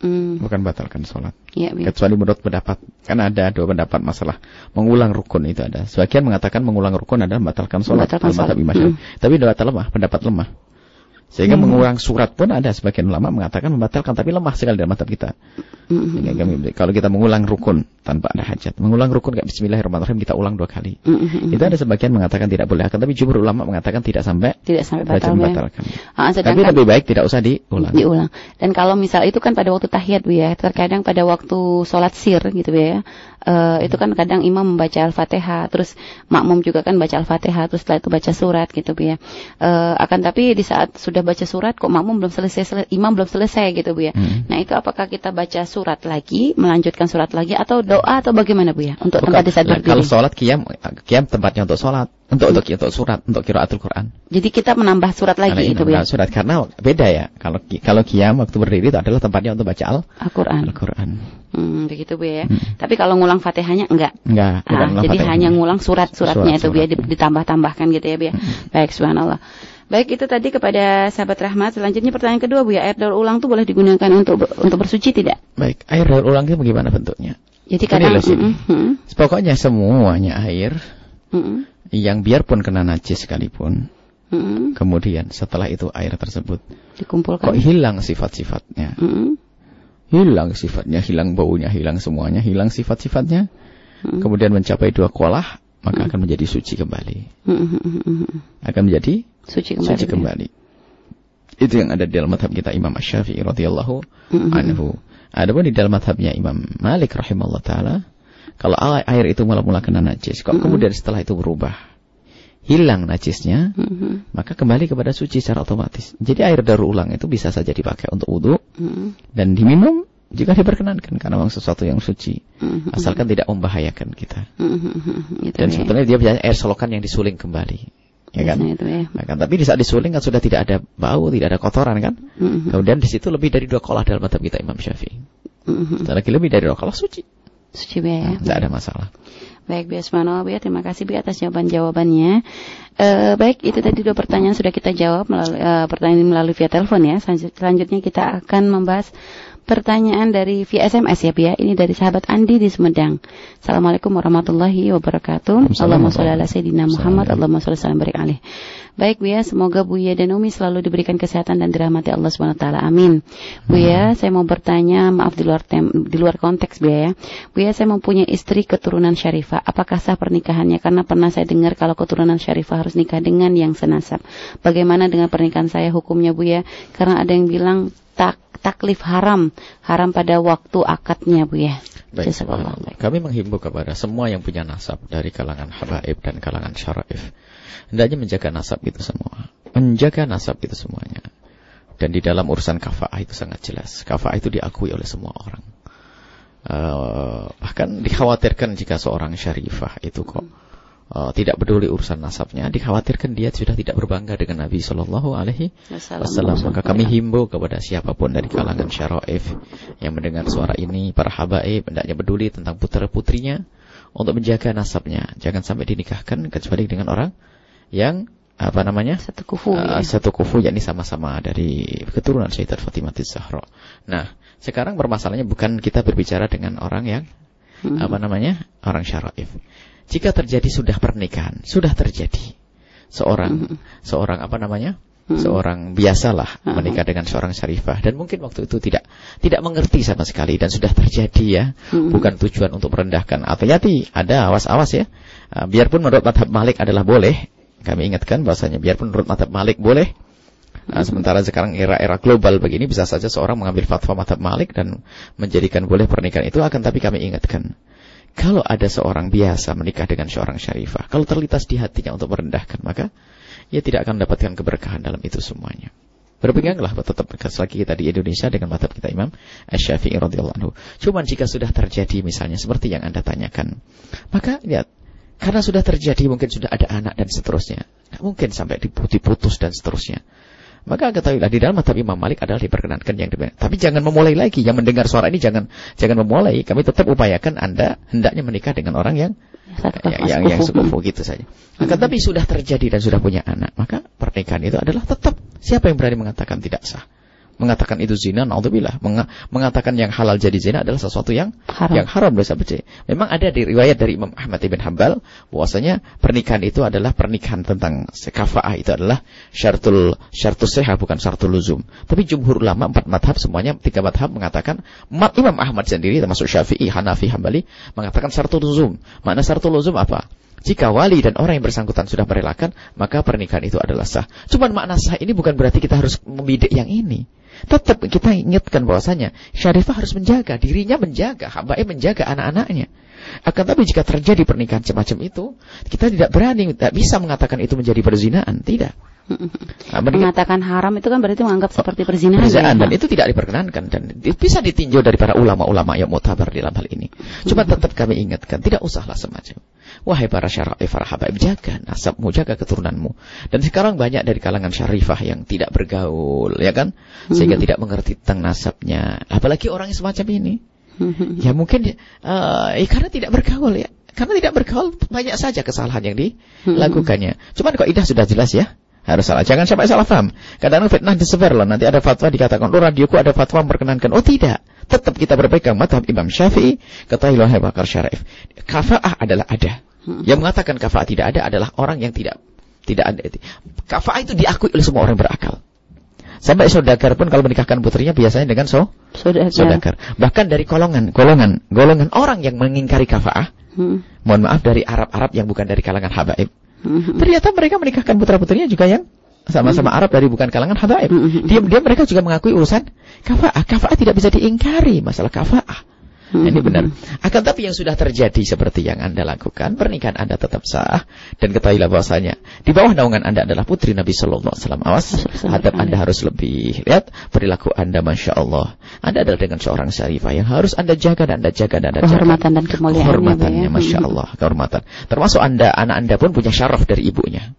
Hmm, Bukan membatalkan sholat. iya ya. Kecuali menurut pendapat. Karena ada dua pendapat masalah. Mengulang rukun itu ada. Sebagian mengatakan mengulang rukun adalah membatalkan sholat. Membatalkan sholat. Imam Syafi'i. Tapi pendapat lemah, pendapat lemah. Sehingga Hmm. mengulang surat pun ada sebagian ulama mengatakan membatalkan tapi lemah sekali dalam madhab kita. Sehingga kami kalau kita mengulang rukun tanpa ada hajat, mengulang rukun kayak bismillahirrahmanirrahim kita ulang dua kali. Mm-mm. Itu ada sebagian mengatakan tidak boleh, akan tapi jumhur ulama mengatakan tidak sampai Tidak sampai batal membatalkan. Ah, Tapi lebih baik tidak usah diulang. diulang. Dan kalau misal itu kan pada waktu tahiyat Bu ya, terkadang pada waktu sholat sir gitu Bu ya. eh, itu kan kadang imam membaca Al-Fatihah, terus makmum juga kan baca Al-Fatihah, terus setelah itu baca surat gitu Bu ya. Eh, akan tapi di saat sudah baca surat kok makmum belum selesai, sele- imam belum selesai gitu Bu ya. Hmm. Nah, itu apakah kita baca surat lagi, melanjutkan surat lagi atau doa atau bagaimana Bu ya? Untuk Bukan. tempat di saat berdiri. Kalau sholat kiam, kiam tempatnya untuk sholat, untuk untuk untuk surat, untuk kiraatul Quran. Jadi kita menambah surat Karena lagi ini itu Bu ya. surat karena beda ya. Kalau kalau kiam waktu berdiri itu adalah tempatnya untuk baca Al- Al-Qur'an. Al-Quran. Hmm, begitu Bu ya. Hmm. Tapi kalau ngulang Fatihahnya enggak. Enggak, Ah, jadi hanya ngulang surat-suratnya itu biar Surat-surat. ditambah-tambahkan gitu ya biar. Baik subhanallah. Baik itu tadi kepada sahabat Rahmat. Selanjutnya pertanyaan kedua Bu ya, air daur ulang tuh boleh digunakan untuk untuk bersuci tidak? Baik, air daur ulang itu bagaimana bentuknya? Jadi kadang loh mm, mm, Pokoknya semuanya air mm, yang biarpun kena najis sekalipun, mm, kemudian setelah itu air tersebut dikumpulkan. kok hilang sifat-sifatnya. Mm, mm, Hilang sifatnya, hilang baunya, hilang semuanya, hilang sifat-sifatnya. mm, Kemudian mencapai dua kolah, maka akan menjadi suci kembali. mm, mm, mm, mm, mm. Akan menjadi Suci kembali. suci kembali. Itu yang ada di dalam madhab kita Imam Syafi'i radhiyallahu Mm, mm, anhu. Adapun di dalam madhabnya Imam Malik rahimahullah taala, kalau air itu mula-mula kena najis, kok Mm-mm. kemudian setelah itu berubah, hilang najisnya, maka kembali kepada suci secara otomatis. Jadi air daur ulang itu bisa saja dipakai untuk wudhu dan diminum jika diperkenankan karena memang sesuatu yang suci, mm, mm, asalkan tidak membahayakan kita. mm, mm, mm, mm. Itu Dan ya. sebetulnya dia biasanya air selokan yang disuling kembali, ya kan? Biasanya itu ya. Nah, kan? Tapi di saat disuling kan sudah tidak ada bau, tidak ada kotoran kan? Mm, mm, Kemudian di situ lebih dari dua kolah dalam madhab kita Imam Syafi'i. mm, mm. Sekali lagi lebih dari dua kolah suci. Suci ya. Tidak ada masalah. Baik, Bu Asmano, Bu terima kasih Bu atas jawaban-jawabannya. Eh, baik, itu tadi dua pertanyaan sudah kita jawab melalui eh, pertanyaan melalui via telepon ya. Selanjut- Selanjutnya kita akan membahas pertanyaan dari via SMS ya, Bu ya. Ini dari sahabat Andi di Sumedang. Assalamualaikum warahmatullahi wabarakatuh. Allahumma sholli ala sayyidina Muhammad. Allahumma sholli salam barik alaih. Baik Bu ya, semoga Bu ya dan Umi selalu diberikan kesehatan dan dirahmati Allah Subhanahu wa taala. Amin. Bu ya, saya mau bertanya, maaf di luar tem di luar konteks Bu ya. Bu ya, saya mempunyai istri keturunan syarifah. Apakah sah pernikahannya? Karena pernah saya dengar kalau keturunan syarifah harus nikah dengan yang senasab. Bagaimana dengan pernikahan saya hukumnya Bu ya? Karena ada yang bilang tak taklif haram, haram pada waktu akadnya Bu ya. Baik. Kami menghimbau kepada semua yang punya nasab dari kalangan habaib dan kalangan syaraif. Hendaknya menjaga nasab itu semua. Menjaga nasab itu semuanya. Dan di dalam urusan kafa'ah itu sangat jelas. Kafa'ah itu diakui oleh semua orang. Eh, bahkan dikhawatirkan jika seorang syarifah itu kok eh, tidak peduli urusan nasabnya, dikhawatirkan dia sudah tidak berbangga dengan Nabi Shallallahu Alaihi Wasallam. Maka kami himbau kepada siapa pun dari kalangan syaraif yang mendengar suara ini, para habaib, hendaknya peduli tentang putra putrinya untuk menjaga nasabnya. Jangan sampai dinikahkan kecuali dengan orang yang apa namanya satu kufu Uh, ya. satu kufu yakni sama-sama dari keturunan Sayyidat Fatimah Zahra. Nah, sekarang permasalahannya bukan kita berbicara dengan orang yang Hmm. apa namanya? orang syaraif. Jika terjadi sudah pernikahan, sudah terjadi. Seorang seorang apa namanya? Hmm. seorang biasalah Hmm. menikah dengan seorang syarifah. Dan mungkin waktu itu tidak tidak mengerti sama sekali dan sudah terjadi ya. Hmm. bukan tujuan untuk merendahkan. Hati-hati ada awas-awas ya. Uh, biarpun menurut madhab Malik adalah boleh. Kami ingatkan bahwasanya biarpun menurut madhab Malik boleh. Nah, sementara sekarang era-era global begini bisa saja seorang mengambil fatwa madhab Malik dan menjadikan boleh pernikahan itu akan tapi kami ingatkan kalau ada seorang biasa menikah dengan seorang syarifah kalau terlintas di hatinya untuk merendahkan maka ia tidak akan mendapatkan keberkahan dalam itu semuanya Berpeganglah tetap selagi kita di Indonesia dengan madhab kita Imam Asy-Syafi'i radhiyallahu anhu. Cuman jika sudah terjadi misalnya seperti yang Anda tanyakan, maka lihat karena sudah terjadi mungkin sudah ada anak dan seterusnya. Mungkin sampai diputus dan seterusnya. Maka ketahuilah di dalam madhab Imam Malik adalah diperkenankan yang demikian. Tapi jangan memulai lagi. Yang mendengar suara ini jangan jangan memulai. Kami tetap upayakan Anda hendaknya menikah dengan orang yang Satu yang, yang, yang sekufu gitu saja. Maka tapi sudah terjadi dan sudah punya anak, maka pernikahan itu adalah tetap siapa yang berani mengatakan tidak sah? Mengatakan itu zina, naudzubillah. Menga mengatakan yang halal jadi zina adalah sesuatu yang Haram. yang haram dosa becek. Memang ada di riwayat dari Imam Ahmad ibn Hambal bahwasanya pernikahan itu adalah pernikahan tentang kafaah itu adalah syartul syartus seha bukan syartul luzum. Tapi jumhur ulama empat madhab semuanya tiga madhab mengatakan mat Imam Ahmad sendiri termasuk Syafi'i, Hanafi, Hambali mengatakan syartul luzum. Makna syartul luzum apa? Jika wali dan orang yang bersangkutan sudah merelakan, maka pernikahan itu adalah sah. Cuman makna sah ini bukan berarti kita harus membidik yang ini. Tetap kita ingatkan bahwasanya syarifah harus menjaga dirinya menjaga, hambae menjaga anak-anaknya. Akan tapi jika terjadi pernikahan semacam itu, kita tidak berani, tidak bisa mengatakan itu menjadi perzinaan, tidak. <laughs> Nah, Mengatakan haram itu kan berarti menganggap seperti perzinahan. perzinahan ya? dan itu tidak diperkenankan dan bisa ditinjau dari para ulama-ulama yang mutabar di dalam hal ini. Cuma tetap kami ingatkan, tidak usahlah semacam. Wahai para syarif, para habaib, jaga nasabmu, jaga keturunanmu. Dan sekarang banyak dari kalangan syarifah yang tidak bergaul, ya kan? Sehingga tidak mengerti tentang nasabnya. Apalagi orang yang semacam ini. Ya mungkin, eh ya karena tidak bergaul ya. Karena tidak bergaul, banyak saja kesalahan yang dilakukannya. Cuman kok idah sudah jelas ya. Harus salah. Jangan sampai salah paham. Kadang-kadang fitnah disebar loh. Nanti ada fatwa dikatakan, oh radioku ada fatwa memperkenankan. Oh tidak. Tetap kita berpegang madhab Imam Syafi'i. Ketahuilah Hai Bakar Syarif. Kafa'ah adalah ada. Yang mengatakan kafa'ah tidak ada adalah orang yang tidak tidak ada. Kafa'ah itu diakui oleh semua orang berakal. Sampai saudagar pun kalau menikahkan putrinya biasanya dengan so, Saudagar. saudagar. Bahkan dari golongan, golongan, golongan orang yang mengingkari kafa'ah. Hmm. Mohon maaf dari Arab-Arab yang bukan dari kalangan habaib. Hmm. Ternyata mereka menikahkan putra-putrinya juga yang sama-sama Arab dari bukan kalangan habaib. Mhm. Diam-diam mereka juga mengakui urusan kafa'ah. Kafa'ah tidak bisa diingkari masalah kafa'ah. Hmm. Ini benar. Akan tapi yang sudah terjadi seperti yang Anda lakukan, pernikahan Anda tetap sah dan ketahuilah bahwasanya di bawah naungan Anda adalah putri Nabi sallallahu alaihi wasallam. Awas, hadap Anda harus lebih. Lihat perilaku Anda Masya Allah. Anda adalah dengan seorang syarifah yang harus Anda jaga dan Anda jaga dan Anda jaga. Kehormatan dan kemuliaan. Kehormatannya, ya. Masya Allah, kehormatan. Termasuk Anda, anak Anda pun punya syaraf dari ibunya.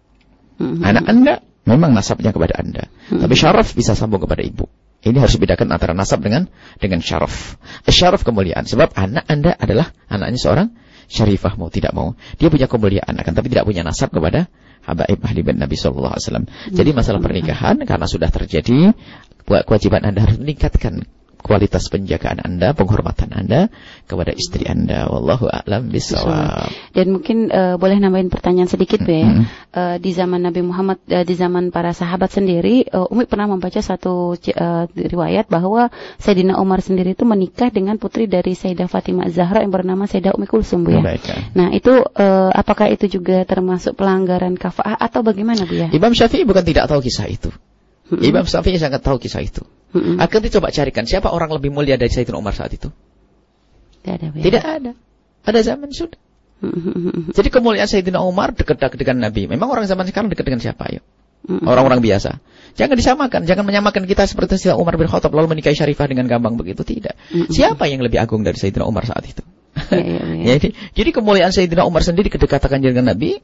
Hmm. Anak Anda memang nasabnya kepada Anda. Tapi syaraf bisa sambung kepada ibu. Ini harus dibedakan antara nasab dengan dengan syaraf. Syaraf kemuliaan. Sebab anak Anda adalah anaknya seorang syarifah mau tidak mau. Dia punya kemuliaan akan tapi tidak punya nasab kepada habaib ahli bin Nabi sallallahu alaihi. Jadi masalah pernikahan karena sudah terjadi kewajiban Anda harus meningkatkan kualitas penjagaan Anda, penghormatan Anda kepada istri Anda. Wallahu a'lam bishawab. Dan mungkin eh, boleh nambahin pertanyaan sedikit Bu ya. Mm-mm. Eh, di zaman Nabi Muhammad, eh, di zaman para sahabat sendiri, eh, Umi pernah membaca satu eh, riwayat bahwa Sayyidina Umar sendiri itu menikah dengan putri dari Sayyidah Fatimah Zahra yang bernama Sayyidah Umi Kulsum Bu ya. Baik, ya. Nah itu eh, apakah itu juga termasuk pelanggaran kafa'ah atau bagaimana Bu ya? Imam Syafi'i bukan tidak tahu kisah itu. Mm-mm. Imam Syafi'i sangat tahu kisah itu. Mm-mm. Akan coba carikan siapa orang lebih mulia dari Sayyidina Umar saat itu? Tidak ada ya? Tidak ada. Ada zaman sudah. Mm-mm. Jadi kemuliaan Sayyidina Umar dekat dengan Nabi. Memang orang zaman sekarang dekat dengan siapa ya? Mm-mm. Orang-orang biasa. Jangan disamakan, jangan menyamakan kita seperti Sayyidina Umar bin Khattab lalu menikahi Syarifah dengan gampang begitu tidak. Mm-mm. Siapa yang lebih agung dari Sayyidina Umar saat itu? Iya, iya, iya. <laughs> jadi, jadi kemuliaan Sayyidina Umar sendiri kedekatan dengan Nabi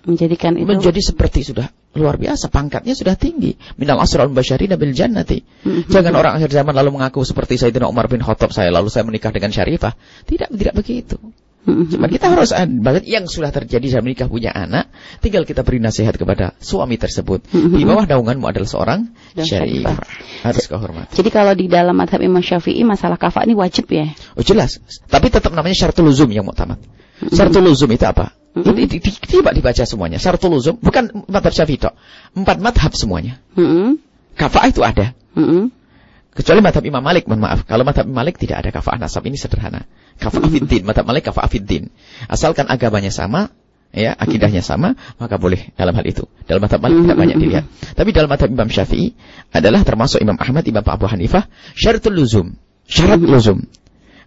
Menjadikan itu menjadi seperti sudah luar biasa, pangkatnya sudah tinggi. Minal asral basyarina bil jannati. Mm-mm. Jangan orang akhir zaman lalu mengaku seperti Sayyidina Umar bin Khattab saya lalu saya menikah dengan Syarifah. Tidak, tidak begitu. Mm-mm. Cuma kita harus banget yang sudah terjadi saya menikah punya anak, tinggal kita beri nasihat kepada suami tersebut. Mhm. Di bawah naunganmu adalah seorang syarifah. Harus kehormatan. Jadi kalau di dalam madhab Imam Syafi'i masalah kafah ini wajib ya? Oh jelas. Tapi tetap namanya syaratul luzum yang muktamad. Mhm. Syaratul luzum itu apa? Mhm. Ini di- di- Coba dibaca semuanya. Syaratul luzum bukan madhab syafi'i. Empat madhab semuanya. Mm-mm. Kafa'ah itu ada. Kecuali madhab Imam Malik, mohon maaf. Kalau madhab Imam Malik tidak ada kafa'ah nasab. Ini sederhana. Kafa'ah fiddin. Madhab Malik kafa'ah fiddin. Asalkan agamanya sama, ya, akidahnya sama, maka boleh dalam hal itu. Dalam madhab Malik tidak banyak dilihat. Tapi dalam madhab Imam Syafi'i adalah termasuk Imam Ahmad, Imam Abu Hanifah, syaratul luzum. Syarat luzum.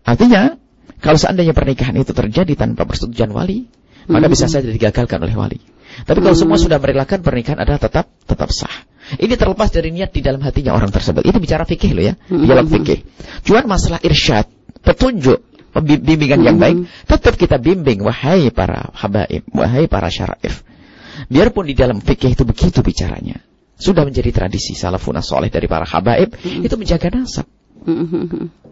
Artinya, kalau seandainya pernikahan itu terjadi tanpa persetujuan wali, maka bisa saja digagalkan oleh wali. Tapi kalau semua sudah merelakan pernikahan adalah tetap tetap sah. Ini terlepas dari niat di dalam hatinya orang tersebut. Itu bicara fikih loh ya, di dalam fikih. Cuman masalah irsyad, petunjuk, bimbingan yang baik, tetap kita bimbing wahai para habaib, wahai para syaraif. Biarpun di dalam fikih itu begitu bicaranya. Sudah menjadi tradisi salafun soleh dari para habaib itu menjaga nasab.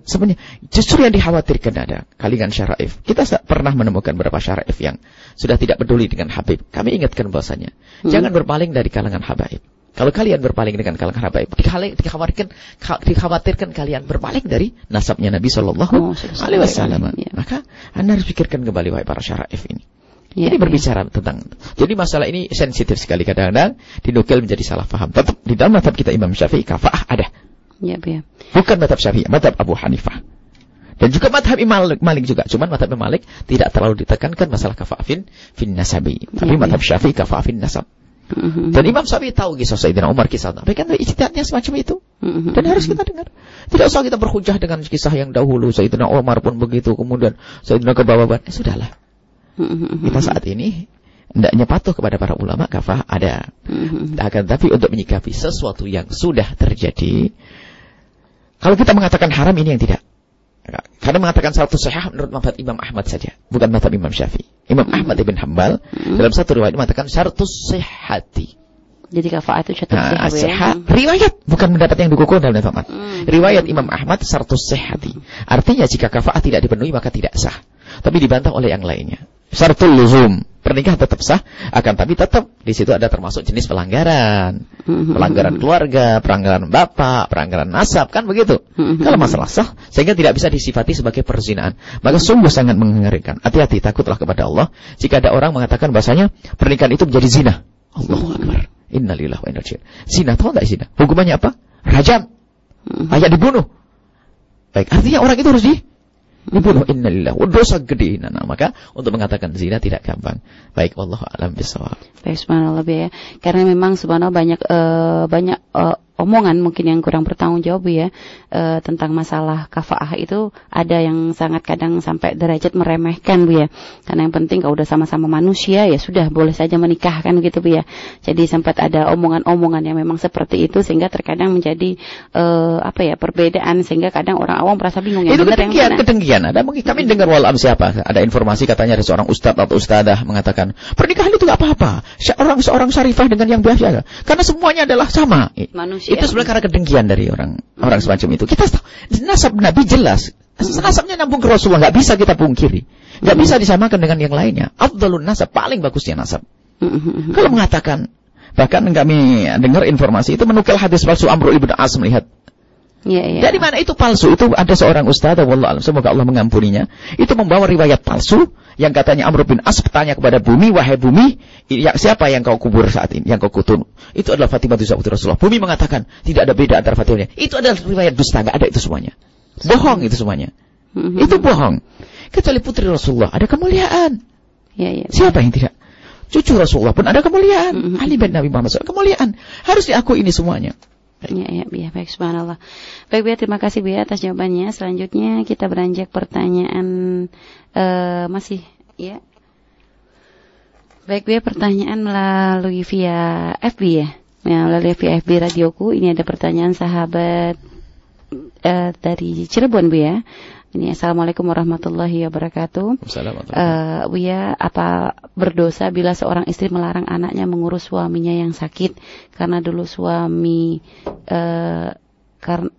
Sebenarnya justru yang dikhawatirkan ada kalangan syaraif. Kita pernah menemukan beberapa syaraif yang sudah tidak peduli dengan Habib. Kami ingatkan bahwasanya jangan berpaling dari kalangan habaib. Kalau kalian berpaling dengan kalangan habaib, dikhali- dikhawatirkan kha- dikhawatirkan kalian berpaling dari nasabnya Nabi Shallallahu Oh, Alaihi Wasallam. ya. Maka anda harus pikirkan kembali wahai para syaraif ini. Ya, ini ya. berbicara tentang. Jadi masalah ini sensitif sekali kadang-kadang dinukil menjadi salah paham. Tetap di dalam madhab kita Imam Syafi'i kafah ada. Ya, ya. Bukan madhab Syafi'i, madhab Abu Hanifah. Dan juga madhab Imam Malik, Malik juga. Cuman madhab Imam Malik tidak terlalu ditekankan masalah kafa'afin fin nasabi. Tapi Ya, madhab Syafi'i kafa'afin nasab. Mm-mm. Dan Imam Syafi'i tahu kisah Sayyidina Umar kisah. Tapi kan ijtihadnya semacam itu. Mm-mm. Dan harus kita dengar. Tidak usah kita berhujah dengan kisah yang dahulu. Sayyidina Umar pun begitu. Kemudian Sayyidina kebawaban. Eh, sudahlah. Mm-mm. Kita saat ini hendaknya patuh kepada para ulama kafah ada. Akan tapi untuk menyikapi sesuatu yang sudah terjadi, kalau kita mengatakan haram ini yang tidak. Karena mengatakan satu sahih menurut madhab Imam Ahmad saja, bukan madhab Imam Syafi'i. Imam Ahmad ibn Hambal dalam satu riwayat mengatakan syartus sihhati. Jadi kafah itu syarat Nah, sehat, ya. riwayat bukan mendapat yang dikukuh dalam Imam Ahmad. Hmm. Riwayat Imam Ahmad syartus sihhati. Artinya jika kafa'ah tidak dipenuhi maka tidak sah. Tapi dibantah oleh yang lainnya. Syartul luzum. Pernikahan tetap sah, akan tapi tetap di situ ada termasuk jenis pelanggaran. Mhm. Pelanggaran keluarga, pelanggaran bapak, pelanggaran nasab, kan begitu. Mhm. Kalau masalah sah, sehingga tidak bisa disifati sebagai perzinaan. Maka sungguh sangat mengerikan. Hati-hati, takutlah kepada Allah. Jika ada orang mengatakan bahasanya pernikahan itu menjadi zina. Allahu Akbar. Innalillah wa inna ilaihi raji'un. Zina, tahu nggak zina? Hukumannya apa? Rajam. Mhm. Ayat dibunuh. Baik, artinya orang itu harus di dibunuh. Innalillah. Wah, Dosa gede. Nah, nah, maka untuk mengatakan zina tidak gampang. Baik, wallahu a'lam bishawab. Baik, subhanallah ya. Karena memang subhanallah banyak eh, banyak eh, omongan mungkin yang kurang bertanggung jawab ya eh, tentang masalah kafaah itu ada yang sangat kadang sampai derajat meremehkan Bu ya. Karena yang penting kalau udah sama-sama manusia ya sudah boleh saja menikah kan gitu Bu ya. Jadi sempat ada omongan-omongan yang memang seperti itu sehingga terkadang menjadi eh, apa ya perbedaan sehingga kadang orang awam merasa bingung yang itu benar yang kedengkian, mana. kedengkian. Ada mungkin kami dengar walam siapa? Ada informasi katanya ada seorang ustadz atau ustadzah mengatakan pernikahan itu nggak apa-apa. Seorang seorang syarifah dengan yang biasa. Karena semuanya adalah sama. Manusia. Itu sebenarnya karena kedengkian dari orang orang semacam itu. Kita tahu nasab Nabi jelas. Nasabnya nyambung ke Rasulullah nggak bisa kita pungkiri. Nggak bisa disamakan dengan yang lainnya. Abdulun nasab paling bagusnya nasab. Mhm. Kalau mengatakan bahkan kami dengar informasi itu menukil hadis palsu Amr ibn As melihat Iya, iya. dari mana itu palsu? Itu ada seorang ustaz, wallah alam, semoga Allah mengampuninya. Itu membawa riwayat palsu yang katanya Amr bin As bertanya kepada bumi, wahai bumi, ya, siapa yang kau kubur saat ini, yang kau kutun? Itu adalah Fatimah Putri Rasulullah. Bumi mengatakan tidak ada beda antara Fatimahnya. Itu adalah riwayat dusta, nggak ada itu semuanya. Bohong itu semuanya. Mhm. Itu bohong. Kecuali putri Rasulullah ada kemuliaan. Iya, iya. Siapa yang tidak? Cucu Rasulullah pun ada kemuliaan. Mhm. Ali bin Nabi Muhammad SAW kemuliaan. Harus diakui ini semuanya. Ya, ya, ya, baik, subhanallah. Baik, Bia, terima kasih Bia atas jawabannya. Selanjutnya kita beranjak pertanyaan eh masih, ya. Baik, Bia, pertanyaan melalui via FB ya. Melalui via FB radioku. Ini ada pertanyaan sahabat eh, dari Cirebon, Bu ya. Ini Assalamualaikum warahmatullahi wabarakatuh. Assalamualaikum. Eh, Buya, apa berdosa bila seorang istri melarang anaknya mengurus suaminya yang sakit karena dulu suami eh, kar-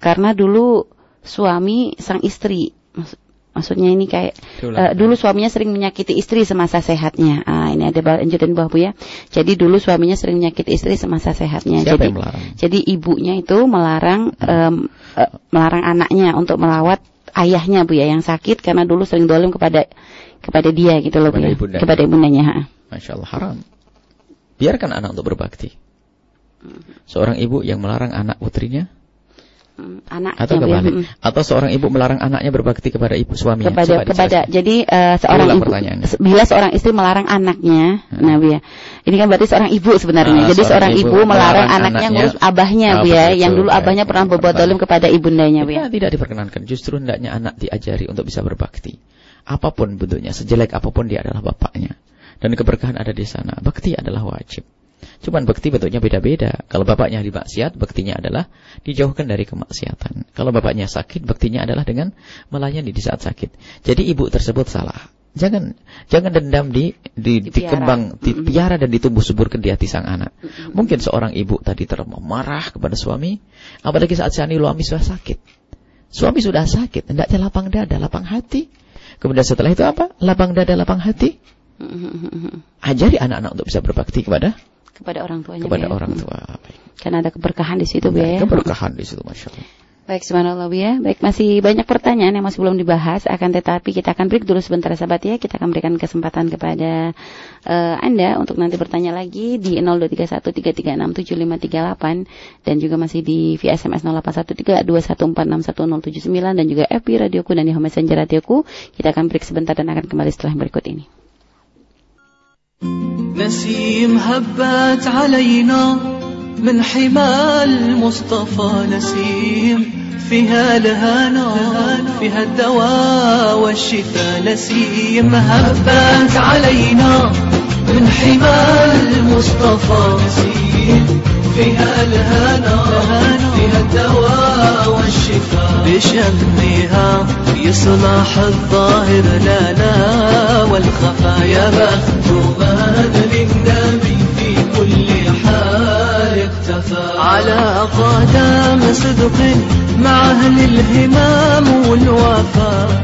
karena dulu suami sang istri Maksud- maksudnya ini kayak eh, dulu suaminya sering menyakiti istri semasa sehatnya. Ah, ini ada lanjutan bawah Bu ya. Jadi dulu suaminya sering menyakiti istri semasa sehatnya. Siapa jadi yang melarang? jadi ibunya itu melarang em, eh, melarang anaknya untuk melawat ayahnya Bu ya yang sakit karena dulu sering dolim kepada kepada dia gitu loh Bu Kepada ya. ibundanya. Kepada ibundanya. ha. Masya Allah haram. Biarkan anak untuk berbakti. Seorang ibu yang melarang anak putrinya Hmm, Anaknya atau ya. atau seorang ibu melarang anaknya berbakti kepada ibu suaminya. kepada Coba kepada dijelaskan. jadi eh, seorang Ulang ibu bila seorang istri melarang anaknya Hmm. nah Bu ya ini kan berarti seorang ibu sebenarnya Ah, jadi seorang seorang ibu ibu, melarang anaknya anaknya. ngurus abahnya Ah, Bu ya betul, yang dulu baik. abahnya pernah berbuat dolim kepada ibundanya Bu ya Tidak, tidak diperkenankan. Justru hendaknya anak diajari untuk bisa berbakti. Apa pun bentuknya, sejelek apa pun dia adalah bapaknya. Dan keberkahan ada di sana. Bakti adalah wajib. Cuman bakti bentuknya beda-beda. Kalau bapaknya ahli maksiat, baktinya adalah dijauhkan dari kemaksiatan. Kalau bapaknya sakit, baktinya adalah dengan melayani di saat sakit. Jadi ibu tersebut salah. Jangan jangan dendam di, di dikembang, dipiara dan ditumbuh suburkan di hati sang anak. Mungkin seorang ibu tadi termarah kepada suami, apalagi saat suami suami sudah sakit. Suami sudah sakit, hendaknya lapang dada, lapang hati. Kemudian setelah itu apa? Lapang dada, lapang hati. Ajari anak-anak untuk bisa berbakti kepada kepada orang tuanya kepada ya. orang Mm. tua. karena ada keberkahan di situ ya Keberkahan di situ, masya Allah. Baik, subhanallah ya. Baik, masih banyak pertanyaan yang masih belum dibahas. Akan tetapi kita akan break dulu sebentar sahabat ya. Kita akan berikan kesempatan kepada eh, Anda untuk nanti bertanya lagi di 023133675538 dan juga masih di via SMS 081321461079 dan juga FB Radioku dan di Home Messenger Radioku. Kita akan break sebentar dan akan kembali setelah berikut ini. نسيم هبت علينا من حمى المصطفى نسيم فيها الهنا فيها الدواء والشفاء نسيم. هبت علينا من حمى المصطفى نسيم. فيها الهنا فيها الدواء والشفاء. بشمها يصلح الظاهر لنا والخفايا. مختوما للنبي في كل حال اختفى على قدم صدق مع أهل الهمام والوفاء.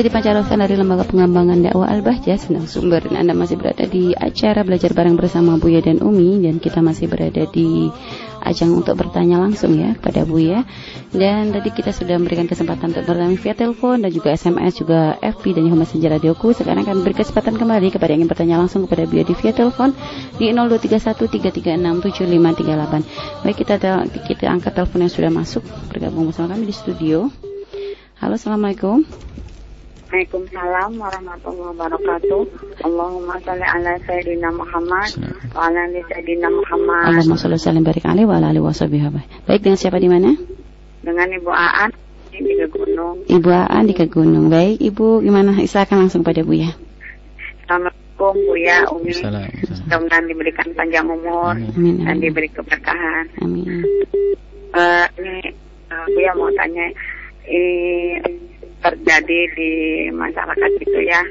Masih dipancarkan dari Lembaga Pengembangan Dakwah Al-Bahjah Sedang sumber. Dan Anda masih berada di acara Belajar Bareng Bersama Buya dan Umi. Dan kita masih berada di ajang untuk bertanya langsung ya kepada Buya. Dan tadi kita sudah memberikan kesempatan untuk bertanya via telepon Dan juga SMS, juga FB dan juga Messenger Radioku. Sekarang akan beri kesempatan kembali kepada yang ingin bertanya langsung kepada Buya di via telepon Di 02313367538 Baik kita, kita angkat telepon yang sudah masuk. Bergabung bersama kami di studio. Halo, Assalamualaikum. Waalaikumsalam warahmatullahi wabarakatuh. Allahumma sholli ala sayyidina Muhammad wa ala ali sayyidina Muhammad. Allahumma sholli salim barik alaihi wa ala alihi washabihi Baik, dengan siapa di mana? Dengan Ibu Aan di Gunung. Ibu Aan di Gunung. Baik, Ibu gimana? Silakan langsung pada Bu ya. Assalamualaikum Bu ya, Umi. Mudah-mudahan diberikan panjang umur Amin. dan diberi keberkahan. Amin. Uh, ini uh, Bu ya mau tanya ini terjadi di masyarakat itu ya.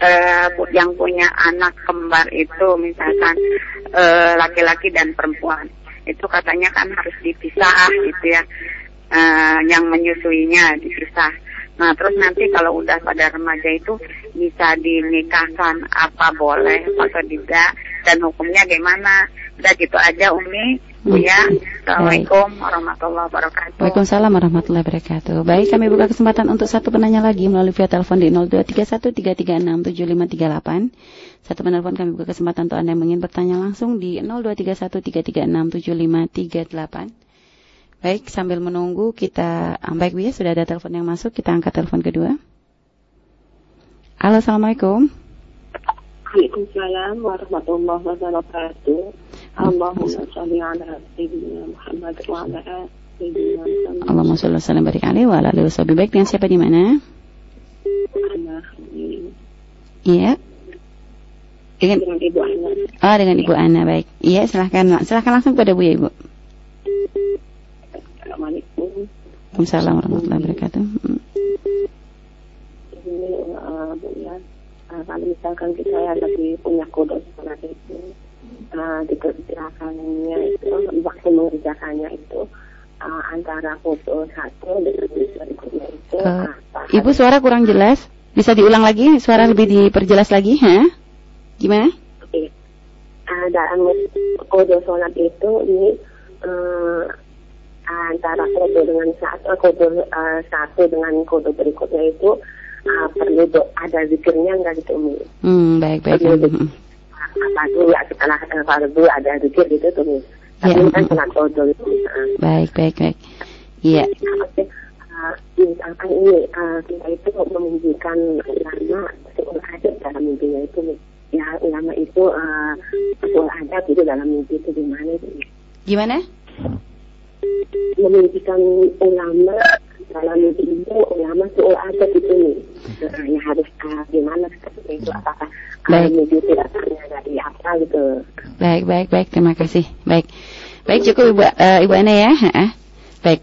Eh, yang punya anak kembar itu misalkan eh, laki-laki dan perempuan itu katanya kan harus dipisah gitu ya. Eh, yang menyusuinya dipisah. Nah terus nanti kalau udah pada remaja itu bisa dinikahkan apa boleh atau tidak dan hukumnya gimana. Udah gitu aja Umi Ya, Assalamualaikum warahmatullahi wabarakatuh. Waalaikumsalam warahmatullahi wabarakatuh. Baik, kami buka kesempatan untuk satu penanya lagi melalui via telepon di 02313367538. Satu penelpon kami buka kesempatan untuk Anda yang ingin bertanya langsung di 02313367538. Baik, sambil menunggu kita ah, baik Bu ya, sudah ada telepon yang masuk, kita angkat telepon kedua. Halo, Assalamualaikum. Waalaikumsalam warahmatullahi wabarakatuh. Allahumma sholli ala sayyidina Muhammad wa ala sayyidina. Allahumma sholli wa sallim barik alaihi wa ala alihi wasallam. Baik, dengan siapa di mana? Iya. Dengan, dengan Ibu Ana. Oh, dengan Ibu Ana, baik. Iya, silahkan, silahkan langsung pada Bu ya, Ibu. Assalamualaikum. Waalaikumsalam warahmatullahi wabarakatuh. Hmm. Ini uh, Bu ya, uh, kalau misalkan kita lagi punya kode seperti itu, uh, dikerjakannya itu waktu mengerjakannya itu uh, antara foto satu dengan berikutnya itu Uh, apa? Ibu suara kurang jelas. Bisa diulang lagi? Suara lebih diperjelas lagi, ha? Gimana? Oke. Uh, dalam kode sholat itu ini uh, antara kode dengan satu kode uh, satu dengan kode berikutnya itu uh, perlu do, ada zikirnya enggak gitu? Hmm, baik baik. Perlu Dulu ya setelah fardu ada zikir gitu tuh Mi. Tapi Ya, kan sholat itu. Uh, Baik baik baik. Iya. Misalkan ini uh, kita itu menunjukkan ulama seolah ada dalam mimpinya itu ya ulama itu uh, seolah gitu dalam mimpi itu gimana itu? Gimana? memimpikan ulama dalam mimpi itu ulama seolah ada gitu nih Nah, ya harus uh, gimana seperti itu apakah uh, Baik. mimpi itu datangnya dari apa gitu Baik baik baik. Terima kasih. Baik. Baik cukup Ibu eh, Ibu Ana ya. Ha-ha. Baik.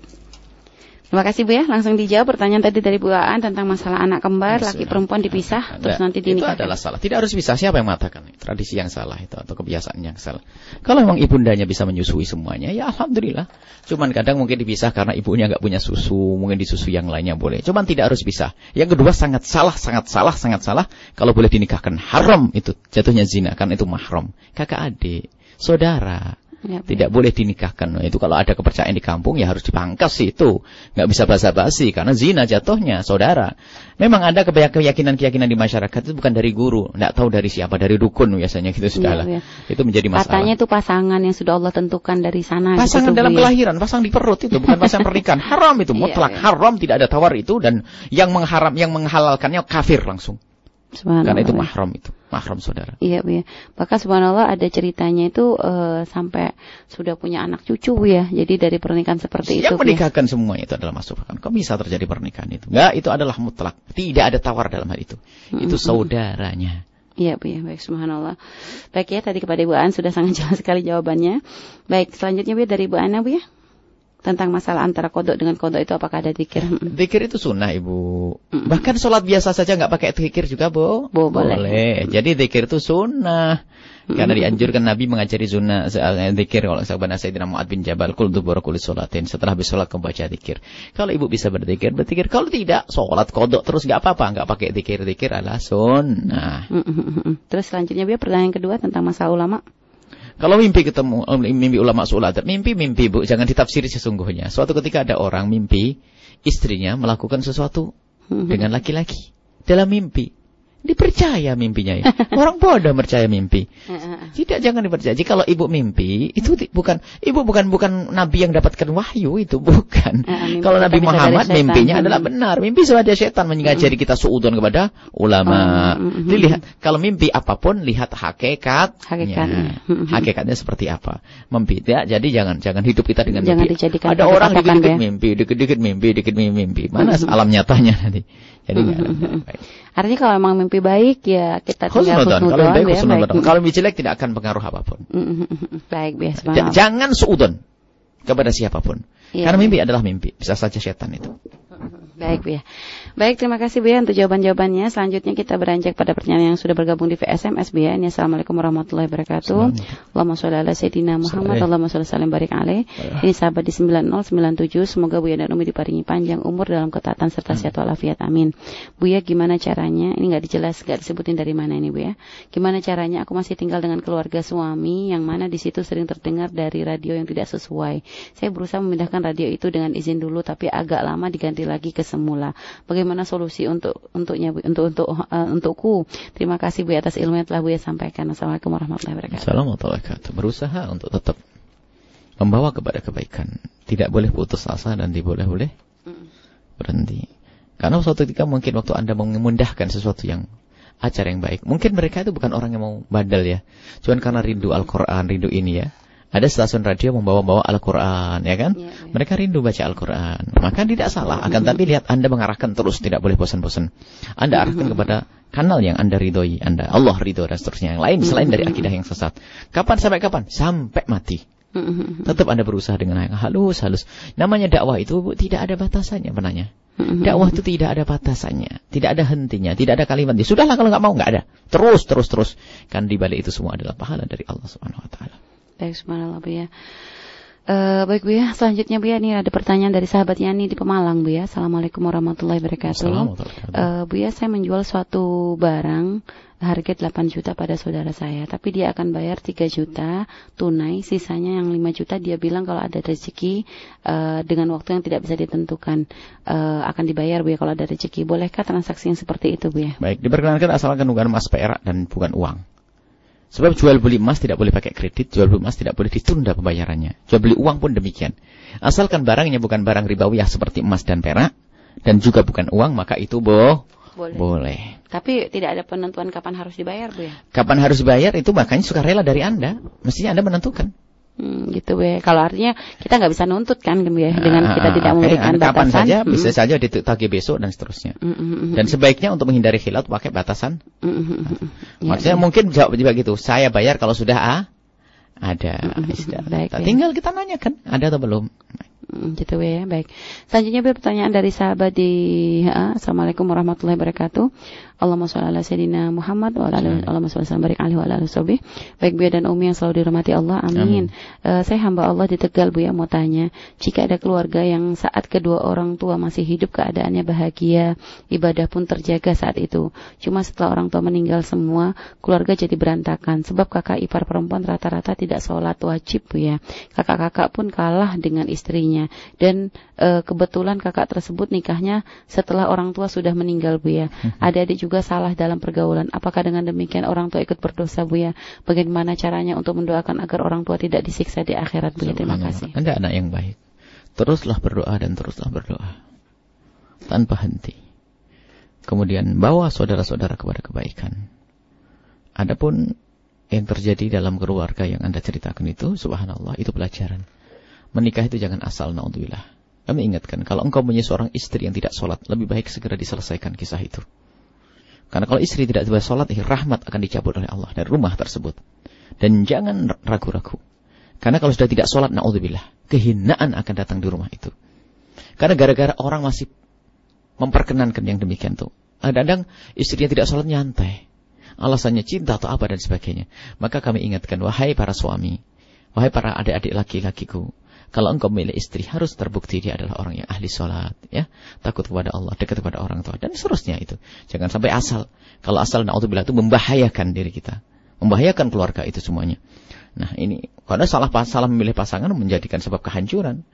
Terima kasih Bu ya. Langsung dijawab pertanyaan tadi dari Bu Aan tentang masalah anak kembar, laki perempuan dipisah, terus Ada. nanti itu dinikahkan. adalah salah. Tidak harus bisa. Siapa yang mengatakan tradisi yang salah itu atau kebiasaan yang salah? Kalau memang ibundanya bisa menyusui semuanya, ya alhamdulillah. Cuman kadang mungkin dipisah karena ibunya nggak punya susu, mungkin disusui yang lainnya boleh. Cuman tidak harus bisa. Yang kedua sangat salah, sangat salah, sangat salah. Kalau boleh dinikahkan haram itu jatuhnya zina karena itu mahram. Kakak adik, saudara. Ya. Tidak boleh dinikahkan. Nah, Itu kalau ada kepercayaan di kampung ya harus dipangkas itu. Nggak bisa basa-basi karena zina jatuhnya saudara. Memang ada keyakinan-keyakinan di masyarakat itu bukan dari guru, nggak tahu dari siapa, dari dukun biasanya gitu segala. iya. Itu menjadi masalah. Katanya itu pasangan yang sudah Allah tentukan dari sana. Pasangan gitu, Bu, dalam ya. kelahiran, pasang di perut itu bukan pasang pernikahan. <laughs> Haram itu Iya, mutlak iya. haram, tidak ada tawar itu dan yang mengharam yang menghalalkannya kafir langsung. Subhanallah. Karena itu mahram itu, mahram saudara. Iya Bu ya. Bahkan subhanallah ada ceritanya itu eh, sampai sudah punya anak cucu Bu ya. Jadi dari pernikahan seperti itu. yang Bu, ya. menikahkan semua itu adalah masuk akal. Kok bisa terjadi pernikahan itu? Enggak, itu adalah mutlak. Tidak ada tawar dalam hal itu. Itu saudaranya. Iya Bu ya, baik subhanallah. Baik ya, tadi kepada Ibu An sudah sangat <laughs> jelas sekali jawabannya. Baik, selanjutnya Bu ya, dari Ibu Ana Bu ya. Tentang masalah antara kodok dengan kodok itu apakah ada zikir? Zikir itu sunnah ibu. Bahkan sholat biasa saja nggak pakai zikir juga bu. Bo, boleh. Boleh. Jadi zikir itu sunnah. Karena dianjurkan Nabi mengajari sunnah eh, zikir kalau kepada Sayyidina Mu'ad bin Jabal kul dubur kulis sholatin. Setelah habis sholat kamu baca zikir. Kalau ibu bisa berzikir, berzikir. Kalau tidak, sholat kodok terus nggak apa-apa. nggak pakai zikir. Zikir adalah sunnah. Terus selanjutnya biar pertanyaan kedua tentang masalah ulama. Kalau mimpi ketemu, eh, mimpi ulama sholat, mimpi mimpi bu, jangan ditafsiri sesungguhnya. Suatu ketika ada orang mimpi istrinya melakukan sesuatu dengan laki-laki dalam mimpi. Dipercaya mimpinya ya. <laughs> Orang bodoh percaya mimpi. Tidak jangan dipercaya. Jika kalau ibu mimpi, itu bukan ibu bukan bukan nabi yang dapatkan wahyu itu bukan. kalau Nabi Muhammad mimpinya adalah benar. Mimpi saja setan mengajari kita suudon kepada ulama. Dilihat kalau mimpi apa pun lihat hakikat. Hakikatnya. Hakikatnya seperti apa. Mimpi ya, jadi jangan jangan hidup kita dengan Jangan mimpi. Ada orang dikit-dikit ya. mimpi, dikit-dikit mimpi, dikit mimpi. Mana alam nyatanya nanti. Jadi nggak ada. Baik. Artinya kalau memang mimpi baik ya kita tinggal Husnudon. Kalau baik ya, husnudon. baik. Kalau mimpi jelek tidak akan pengaruh apa pun. baik biasa. Ja- Jangan suudon kepada siapa pun. Iya. Karena mimpi adalah mimpi. Bisa saja setan itu. Baik Bu ya. Baik terima kasih Bu ya untuk jawaban-jawabannya. Selanjutnya kita beranjak pada pertanyaan yang sudah bergabung di VSMS Bu ya. Ini Assalamualaikum warahmatullahi wabarakatuh. Allahumma sholli ala Sayyidina Muhammad. Allahumma sholli salim barik alaih. Ini sahabat di 9097. Semoga Bu ya dan Umi diparingi panjang umur dalam ketaatan serta sehat walafiat. Amin. Bu ya gimana caranya? Ini nggak dijelas, nggak disebutin dari mana ini Bu ya. Gimana caranya aku masih tinggal dengan keluarga suami yang mana di situ sering terdengar dari radio yang tidak sesuai. Saya berusaha memindahkan radio itu dengan izin dulu tapi agak lama diganti lagi ke semula. Bagaimana solusi untuk untuknya Bu? untuk untuk eh, untukku? Terima kasih Bu atas ilmu yang telah Bu ya sampaikan. Assalamualaikum warahmatullahi wabarakatuh. Assalamualaikum warahmatullahi wabarakatuh. Berusaha untuk tetap membawa kepada kebaikan. Tidak boleh putus asa dan tidak boleh boleh berhenti. Karena suatu ketika mungkin waktu Anda memudahkan sesuatu yang acara yang baik. Mungkin mereka itu bukan orang yang mau badal ya. Cuman karena rindu Al-Quran, rindu ini ya. Ada stasiun radio membawa-bawa Al-Quran, ya kan? Mereka rindu baca Al-Quran. Maka tidak salah. Akan tapi lihat Anda mengarahkan terus, tidak boleh bosan-bosan. Anda arahkan kepada kanal yang Anda ridhoi. Anda, Allah ridho dan seterusnya. Yang lain selain dari akidah yang sesat. Kapan sampai kapan? Sampai mati. Tetap Anda berusaha dengan yang halus-halus. Namanya dakwah itu Bu, tidak ada batasannya benarnya. Dakwah itu tidak ada batasannya, tidak ada hentinya, tidak ada kalimat. Ya, Sudahlah kalau nggak mau nggak ada. Terus, terus, terus. Kan di balik itu semua adalah pahala dari Allah Subhanahu Wa Taala. Baik, subhanallah Bu ya. Eh, baik Bu ya, selanjutnya Bu ya, ini ada pertanyaan dari sahabat Yani di Pemalang Bu ya. Assalamualaikum warahmatullahi wabarakatuh. Eh, Bu ya, saya menjual suatu barang harga 8 juta pada saudara saya, tapi dia akan bayar 3 juta tunai, sisanya yang 5 juta dia bilang kalau ada rezeki eh, dengan waktu yang tidak bisa ditentukan eh, akan dibayar Bu ya kalau ada rezeki. Bolehkah transaksi yang seperti itu Bu ya? Baik, diperkenankan asalkan bukan emas perak dan bukan uang. Sebab jual beli emas tidak boleh pakai kredit, jual beli emas tidak boleh ditunda pembayarannya. Jual beli uang pun demikian. Asalkan barangnya bukan barang ribawiyah seperti emas dan perak, dan juga bukan uang, maka itu boh, Boleh. boleh. Tapi tidak ada penentuan kapan harus dibayar Bu ya? Kapan harus bayar itu makanya suka rela dari Anda. Mestinya Anda menentukan. Hmm, gitu ya. Kalau artinya kita nggak bisa nuntut kan gitu ya dengan Ah, kita ah, tidak oke. memberikan Anda kapan batasan. saja, Mm, bisa saja ditagih besok dan seterusnya. mm, mm, mm, Dan sebaiknya untuk menghindari khilat pakai batasan. mm, mm, mm, mm. Ya, Maksudnya ya. mungkin jawab juga gitu. Saya bayar kalau sudah ah, ada. Sudah. Baik, ya. Tinggal kita nanyakan ada atau belum. Mm, gitu ya, baik. Selanjutnya pertanyaan dari sahabat di ha, Assalamualaikum warahmatullahi wabarakatuh. Allahumma sholli ala sayyidina Muhammad wa ala alihi- Allahumma sholli wa barik alaihi wa ala alihi. Baik Bu dan Umi yang selalu dirahmati Allah. Amin. Eh, saya hamba Allah di Tegal Bu ya mau tanya, jika ada keluarga yang saat kedua orang tua masih hidup keadaannya bahagia, ibadah pun terjaga saat itu. Cuma setelah orang tua meninggal semua, keluarga jadi berantakan sebab kakak ipar perempuan rata-rata tidak sholat wajib Bu ya. Kakak-kakak pun kalah dengan istrinya dan eh, kebetulan kakak tersebut nikahnya setelah orang tua sudah meninggal Bu ya. Adik-adik juga salah dalam pergaulan. Apakah dengan demikian orang tua ikut berdosa Bu ya? Bagaimana caranya untuk mendoakan agar orang tua tidak disiksa di akhirat Bu ya? Terima kasih. Anda anak yang baik. Teruslah berdoa dan teruslah berdoa. Tanpa henti. Kemudian bawa saudara-saudara kepada kebaikan. Adapun yang terjadi dalam keluarga yang Anda ceritakan itu, subhanallah, itu pelajaran. Menikah itu jangan asal, na'udzubillah. Kami ingatkan, kalau engkau punya seorang istri yang tidak sholat, lebih baik segera diselesaikan kisah itu. Karena kalau istri tidak sholat, eh, rahmat akan dicabut oleh Allah dari rumah tersebut. Dan jangan ragu-ragu. Karena kalau sudah tidak sholat, naudzubillah, kehinaan akan datang di rumah itu. Karena gara-gara orang masih memperkenankan yang demikian tuh. Kadang-kadang istrinya tidak sholat nyantai. Alasannya cinta atau apa dan sebagainya. Maka kami ingatkan, wahai para suami, wahai para adik-adik laki-lakiku, kalau engkau memilih istri harus terbukti dia adalah orang yang ahli sholat, ya, takut kepada Allah, dekat kepada orang tua dan seterusnya itu. Jangan sampai asal. Kalau asal naudzubillah itu membahayakan diri kita, membahayakan keluarga itu semuanya. Nah ini, karena salah salah memilih pasangan menjadikan sebab kehancuran.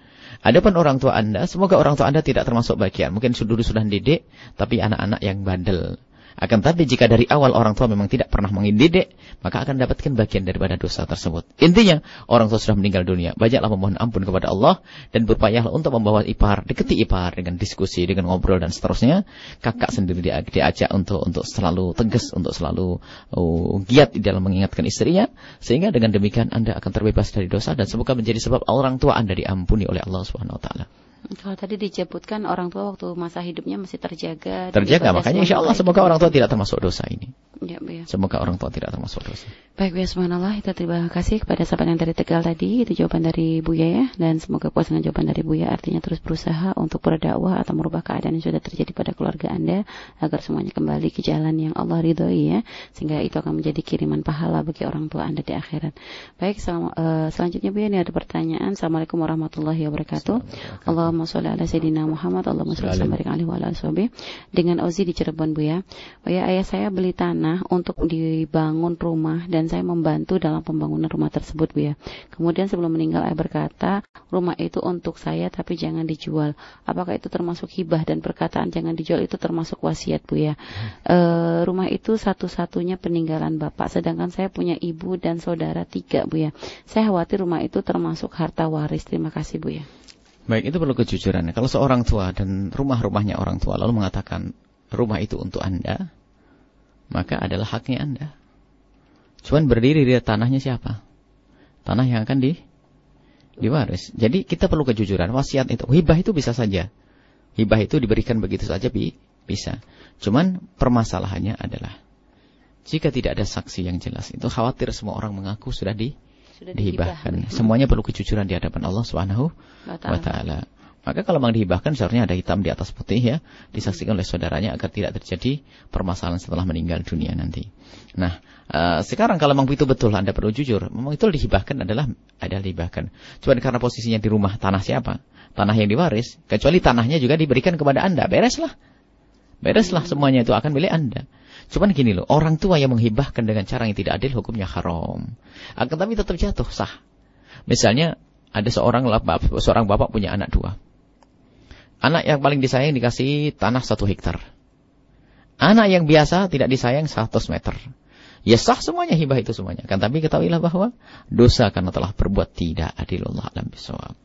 Adapun orang tua Anda, semoga orang tua Anda tidak termasuk bagian. Mungkin dulu sudah didik, tapi anak-anak yang bandel. Akan tapi jika dari awal orang tua memang tidak pernah mendidik, maka akan dapatkan bagian daripada dosa tersebut. Intinya, orang tua sudah meninggal dunia. Banyaklah memohon ampun kepada Allah dan berupayalah untuk membawa ipar, deketi ipar dengan diskusi, dengan ngobrol dan seterusnya. Kakak sendiri dia, diajak untuk untuk selalu tegas, untuk selalu uh, giat di dalam mengingatkan istrinya, sehingga dengan demikian Anda akan terbebas dari dosa dan semoga menjadi sebab orang tua Anda diampuni oleh Allah Subhanahu wa taala. Kalau tadi disebutkan orang tua waktu masa hidupnya masih terjaga. Terjaga, makanya insya Allah semoga orang tua tidak termasuk dosa ini. Ya, ya. Semoga orang tua tidak termasuk dosa. Baik, ya subhanallah. Kita terima kasih kepada sahabat yang dari Tegal tadi. Itu jawaban dari Buya ya. Dan semoga puas dengan jawaban dari Buya. Artinya terus berusaha untuk berdakwah atau merubah keadaan yang sudah terjadi pada keluarga Anda. Agar semuanya kembali ke jalan yang Allah ridhoi ya. Sehingga itu akan menjadi kiriman pahala bagi orang tua Anda di akhirat. Baik, sel uh, selanjutnya Buya ini ada pertanyaan. Assalamualaikum warahmatullahi wabarakatuh. Allahumma sholli ala sayyidina Muhammad. Allahumma sholli alaihi wa alihi Dengan Ozi di Cirebon Buya. Buya, ayah saya beli tanah untuk dibangun rumah dan saya membantu dalam pembangunan rumah tersebut Bu ya. Kemudian sebelum meninggal ayah berkata, rumah itu untuk saya tapi jangan dijual. Apakah itu termasuk hibah dan perkataan jangan dijual itu termasuk wasiat Bu ya. E, rumah itu satu-satunya peninggalan Bapak sedangkan saya punya ibu dan saudara tiga Bu ya. Saya khawatir rumah itu termasuk harta waris. Terima kasih Bu ya. Baik, itu perlu kejujuran. Kalau seorang tua dan rumah-rumahnya orang tua lalu mengatakan rumah itu untuk Anda, maka adalah haknya Anda. Cuman berdiri di tanahnya siapa? Tanah yang akan di diwaris. Jadi kita perlu kejujuran. Wasiat itu, hibah itu bisa saja. Hibah itu diberikan begitu saja bi bisa. Cuman permasalahannya adalah jika tidak ada saksi yang jelas, itu khawatir semua orang mengaku sudah di sudah dihibahkan. Semuanya perlu kejujuran di hadapan Allah Subhanahu wa taala. Maka kalau memang dihibahkan seharusnya ada hitam di atas putih ya, disaksikan oleh saudaranya agar tidak terjadi permasalahan setelah meninggal dunia nanti. Nah, uh, sekarang kalau memang itu betul Anda perlu jujur, memang itu dihibahkan adalah ada dihibahkan. Cuma karena posisinya di rumah tanah siapa? Tanah yang diwaris, kecuali tanahnya juga diberikan kepada Anda, bereslah. Bereslah semuanya itu akan milik Anda. Cuman gini loh, orang tua yang menghibahkan dengan cara yang tidak adil hukumnya haram. Akan tapi tetap jatuh sah. Misalnya ada seorang seorang bapak punya anak dua. Anak yang paling disayang dikasih tanah satu hektar. Anak yang biasa tidak disayang 100 meter. Ya sah semuanya hibah itu semuanya. Kan tapi ketahuilah bahwa dosa karena telah berbuat tidak adilullah alam bisawab.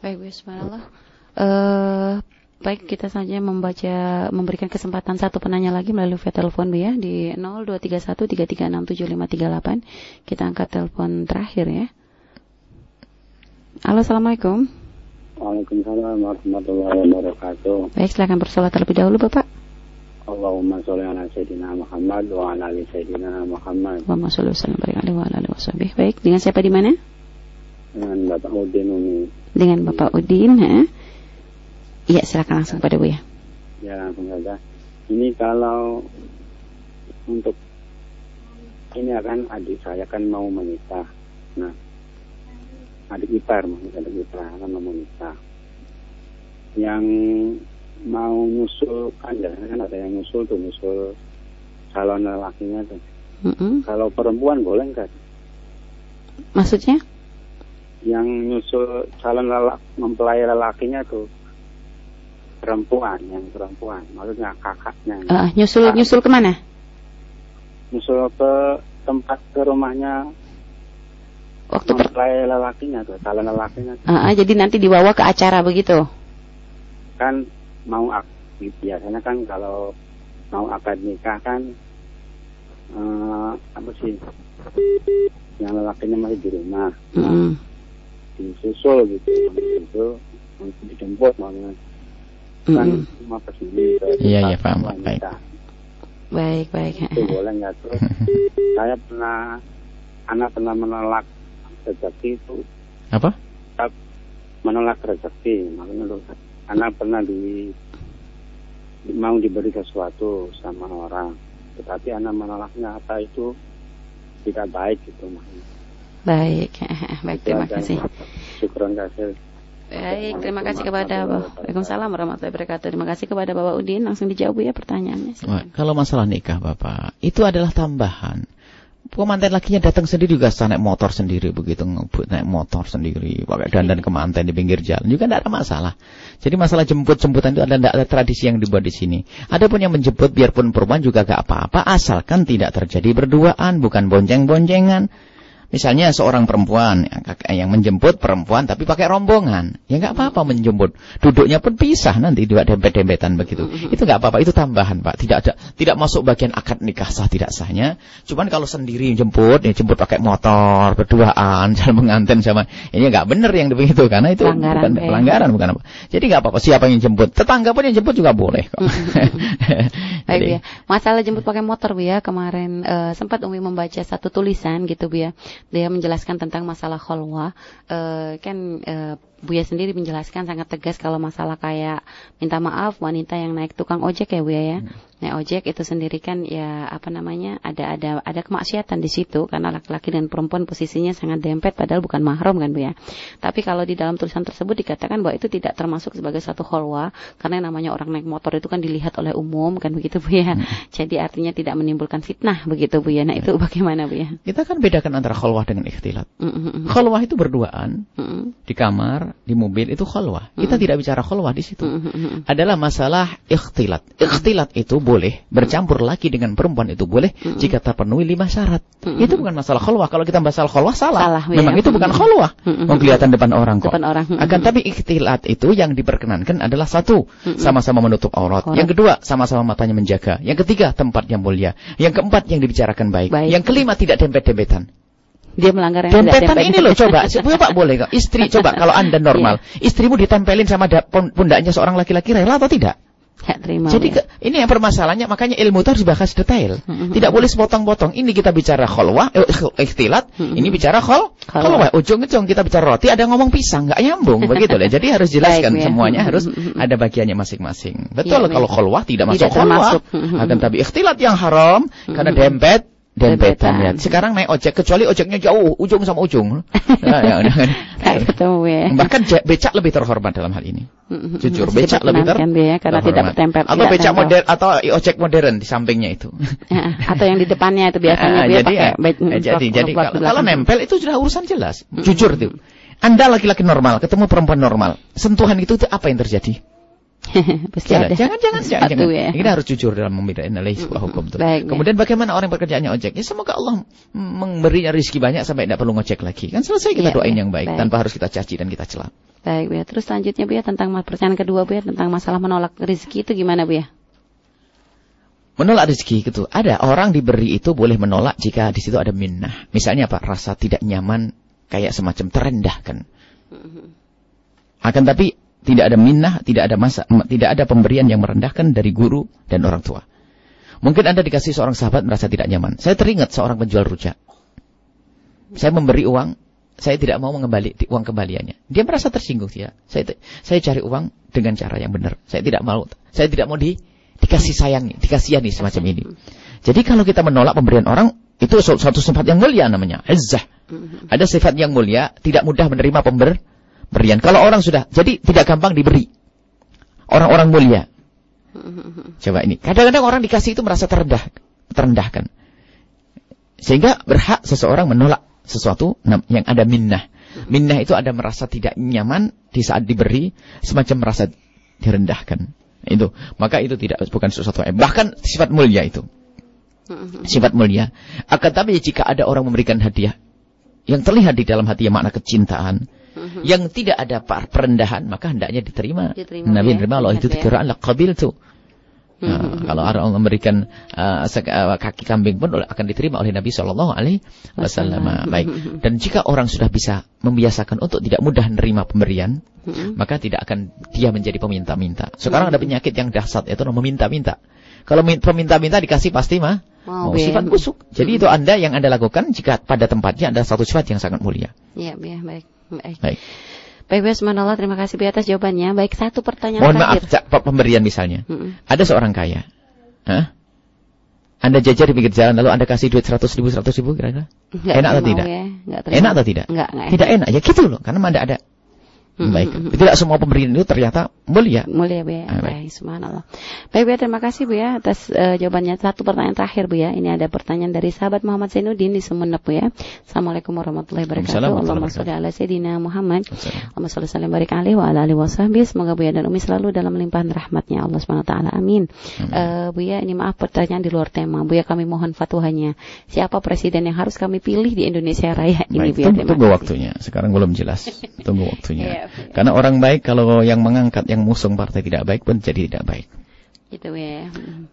Baik, bismillah. Uh, baik, kita saja membaca memberikan kesempatan satu penanya lagi melalui via telepon ya di 0231336758. Kita angkat telepon terakhir ya. Halo, Assalamualaikum. Waalaikumsalam warahmatullahi wabarakatuh. Baik, silakan bersolat terlebih dahulu, Bapak. Allahumma sholli ala sayyidina Muhammad wa ala ali sayyidina Muhammad. Allahumma sholli wa ala alihi wasallam. Baik, dengan siapa di mana? Dengan Bapak Udin Umi. Dengan Bapak Udin, ha? Iya, silakan langsung pada Bu ya. Ya, langsung saja. Ini kalau untuk ini akan adik saya kan mau menikah. Nah, adik ipar maksudnya adik ipar kan mau yang mau nyusul kan ya kan ada yang nyusul tuh nyusul calon lelakinya tuh. Mm -hmm. kalau perempuan boleh enggak maksudnya? Yang nyusul calon lelak mempelai lelakinya tuh perempuan yang perempuan maksudnya kakaknya. Uh, nyusul Kak. nyusul ke mana nyusul ke tempat ke rumahnya waktu mempelai lelakinya tuh calon lelakinya. Tuh. Uh, jadi nanti dibawa ke acara begitu? Kan mau biasanya kan kalau mau akad nikah kan uh, apa sih? Yang lelakinya masih di rumah. Mm -hmm. disusul gitu itu untuk dijemput mau kan mm mau ke sini iya iya paham baik. baik baik. Itu boleh nggak tuh? <laughs> Saya pernah anak pernah menolak rezeki itu Apa? menolak rezeki makanya anak pernah di, di- mau diberi sesuatu sama orang tetapi anak menolaknya apa itu tidak baik gitu makanya Baik, <laughs> baik terima kasih. syukron kasih Baik, terima kasih kepada Waalaikumsalam warahmatullahi wabarakatuh. Terima kasih kepada Bapak Udin. Langsung dijawab ya pertanyaannya. Wah, kalau masalah nikah Bapak, itu adalah tambahan. Pemanten lakinya datang sendiri juga naik motor sendiri begitu ngebut naik motor sendiri pakai dandan kemanten di pinggir jalan juga tidak ada masalah. Jadi masalah jemput-jemputan itu ada tidak ada tradisi yang dibuat di sini. Adapun yang menjemput biarpun perempuan juga gak apa-apa asalkan tidak terjadi berduaan bukan bonceng-boncengan. Misalnya seorang perempuan yang, yang menjemput perempuan tapi pakai rombongan, ya nggak apa-apa menjemput. Duduknya pun pisah nanti dua dempet-dempetan begitu. Itu nggak apa-apa, itu tambahan pak. Tidak ada, tidak masuk bagian akad nikah sah tidak sahnya. Cuman kalau sendiri jemput, ya jemput pakai motor berduaan, <laughs> jalan menganten sama, ini nggak benar yang begitu karena itu Pelanggaran, bukan Pak. pelanggaran bukan apa. Jadi nggak apa-apa siapa yang jemput, tetangga pun yang jemput juga boleh kok. <laughs> Baik Bu Jadi- ya. Masalah jemput pakai motor Bu ya. Kemarin eh, sempat Umi membaca satu tulisan gitu Bu ya. Dia menjelaskan tentang masalah kholwa. Eh, kan eh, Buya sendiri menjelaskan sangat tegas kalau masalah kayak minta maaf wanita yang naik tukang ojek ya Buya ya. Naik ojek itu sendiri kan ya apa namanya ada ada ada kemaksiatan di situ karena laki-laki dan perempuan posisinya sangat dempet padahal bukan mahram kan Bu ya. Tapi kalau di dalam tulisan tersebut dikatakan bahwa itu tidak termasuk sebagai satu kholwa karena yang namanya orang naik motor itu kan dilihat oleh umum kan begitu Bu ya. Jadi artinya tidak menimbulkan fitnah begitu Bu ya. Nah itu bagaimana Bu ya? Kita kan bedakan antara khalwah dengan ikhtilat. Khalwah itu berduaan Mm-mm. di kamar, di mobil itu khalwah. Kita tidak bicara khalwah di situ. Mm-mm. Adalah masalah ikhtilat. Ikhtilat itu boleh bercampur laki dengan perempuan itu boleh jika terpenuhi lima syarat. Itu bukan masalah khalwah. Kalau kita masalah khalwah salah. Salah, ya. Memang itu bukan Mm-mm. khalwah. Mm-mm. Mau kelihatan depan orang kok. Depan orang. Akan tapi ikhtilat itu yang diperkenankan adalah satu, sama-sama menutup aurat. Aurat. Yang kedua, sama-sama matanya menjaga. Yang ketiga, tempat yang mulia. Yang keempat, yang dibicarakan baik. Baik. Yang kelima, tidak dempet-dempetan. Dia melanggar yang Dempetan dempet. ini loh coba, <laughs> Bapak boleh kok. Istri coba <laughs> kalau Anda normal, istrimu ditempelin sama da- pun- pundaknya seorang laki-laki rela atau tidak? Ya, terima. Jadi ya. ke- ini yang permasalahannya makanya ilmu itu harus dibahas detail. Mm-mm. Tidak boleh sepotong-potong. Ini kita bicara kholwah, eh, ikhtilat, ini bicara khol, kholwah. Ujung-ujung kita bicara roti, ada ngomong pisang, nggak nyambung begitu lah. Jadi harus <laughs> jelaskan Baik, ya. semuanya harus Mm-mm. ada bagiannya masing-masing. Betul Iya, kalau baik. kholwah tidak masuk. Mm-mm. Akan tapi ikhtilat yang haram karena dempet dempetan ya. Dempetan. Sekarang naik ojek kecuali ojeknya jauh, ujung sama ujung. <laughs> Nah, ya, udah. Kayak ketemu ya. Bahkan becak lebih terhormat dalam hal ini. Jujur, Masih becak lebih ter ya, karena tidak terhormat. bertempel. Atau tidak becak tempel. modern atau ojek modern di sampingnya itu. Ya, <laughs> atau yang di depannya itu biasanya Ah, ya jadi pakai be- eh, jadi blok- jadi blok kalau, kalau nempel itu sudah urusan jelas. Jujur itu. Anda laki-laki normal ketemu perempuan normal, sentuhan itu, itu apa yang terjadi? <laughs> Pasti ada jangan, jangan, jangan, jangan. ya. Kita harus jujur dalam membedakan nilai sebuah hukum itu. Baik, Kemudian bagaimana orang yang pekerjaannya ojek? Ya semoga Allah memberinya rezeki banyak sampai tidak perlu ngojek lagi. Kan selesai kita Iya, doain iya. yang baik, Baik. tanpa harus kita caci dan kita celah. Baik Bu ya. Terus selanjutnya Bu ya tentang pertanyaan kedua Bu ya tentang masalah menolak rezeki itu gimana Bu ya? Menolak rezeki itu ada orang diberi itu boleh menolak jika di situ ada minnah. Misalnya apa? Rasa tidak nyaman kayak semacam terendahkan. Akan tapi tidak ada minnah, tidak ada masa, tidak ada pemberian yang merendahkan dari guru dan orang tua. Mungkin Anda dikasih seorang sahabat merasa tidak nyaman. Saya teringat seorang penjual rujak. Saya memberi uang, saya tidak mau mengembali uang kembaliannya. Dia merasa tersinggung dia. Saya saya cari uang dengan cara yang benar. Saya tidak mau saya tidak mau di dikasih sayangi, dikasihani semacam ini. Jadi kalau kita menolak pemberian orang itu su- suatu sifat yang mulia namanya, izzah. Ada sifat yang mulia, tidak mudah menerima pember pemberian. Kalau orang sudah, jadi tidak gampang diberi. Orang-orang mulia. Coba ini. Kadang-kadang orang dikasih itu merasa terendah, terendahkan. Sehingga berhak seseorang menolak sesuatu yang ada minnah. Minnah itu ada merasa tidak nyaman di saat diberi, semacam merasa direndahkan. Itu. Maka itu tidak bukan sesuatu yang bahkan sifat mulia itu. Sifat mulia. Akan tapi jika ada orang memberikan hadiah yang terlihat di dalam hati makna kecintaan, yang tidak ada perendahan, maka hendaknya diterima. Diterima, Nabi ya. menerima Allah itu ya. dikira Allah qabil tuh. Nah, kalau orang memberikan uh, uh, kaki kambing pun akan diterima oleh Nabi Shallallahu Alaihi Wasallam. Baik. <laughs> Dan jika orang sudah bisa membiasakan untuk tidak mudah menerima pemberian, hmm. maka tidak akan dia menjadi peminta-minta. Sekarang hmm. ada penyakit yang dahsyat yaitu meminta-minta. Kalau peminta-minta dikasih pasti mah mau, mau sifat busuk. Jadi hmm. itu Anda yang Anda lakukan jika pada tempatnya ada satu sifat yang sangat mulia. Iya, ya, baik. Baik. baik. Baik, Bismillah, terima kasih Bu atas jawabannya. Baik, satu pertanyaan Mohon terakhir. maaf, pemberian misalnya. Hmm. Ada seorang kaya. Hah? Anda jajar di pinggir jalan, lalu Anda kasih duit 100 ribu, 100 ribu kira-kira? Enak atau tidak? Ya. enak atau tidak? Enggak, enggak Tidak enak. Ya gitu loh, karena Anda ada baik. Tidak semua pemberian itu ternyata mulia. Mulia Bu ya. Ah, baik. subhanallah. Baik Bu ya, terima kasih Bu ya atas uh, jawabannya. Satu pertanyaan terakhir Bu ya. Ini ada pertanyaan dari sahabat Muhammad Zainuddin di Sumeneb Bu ya. Assalamualaikum warahmatullahi wabarakatuh. Allahumma sholli ala sayyidina Muhammad. Allahumma sholli salam barik alaihi wa ala alihi wasahbihi. Semoga Bu ya dan Umi selalu dalam limpahan rahmatnya Allah Subhanahu wa taala. Amin. Uh, Bu ya, ini maaf pertanyaan di luar tema. Bu ya, kami mohon fatwanya. Siapa presiden yang harus kami pilih di Indonesia Raya ini baik, Bu ya? Tunggu, tunggu waktunya. Sekarang belum jelas. Tunggu waktunya. <laughs> Karena orang baik kalau yang mengangkat yang musung partai tidak baik pun jadi tidak baik. Itu ya.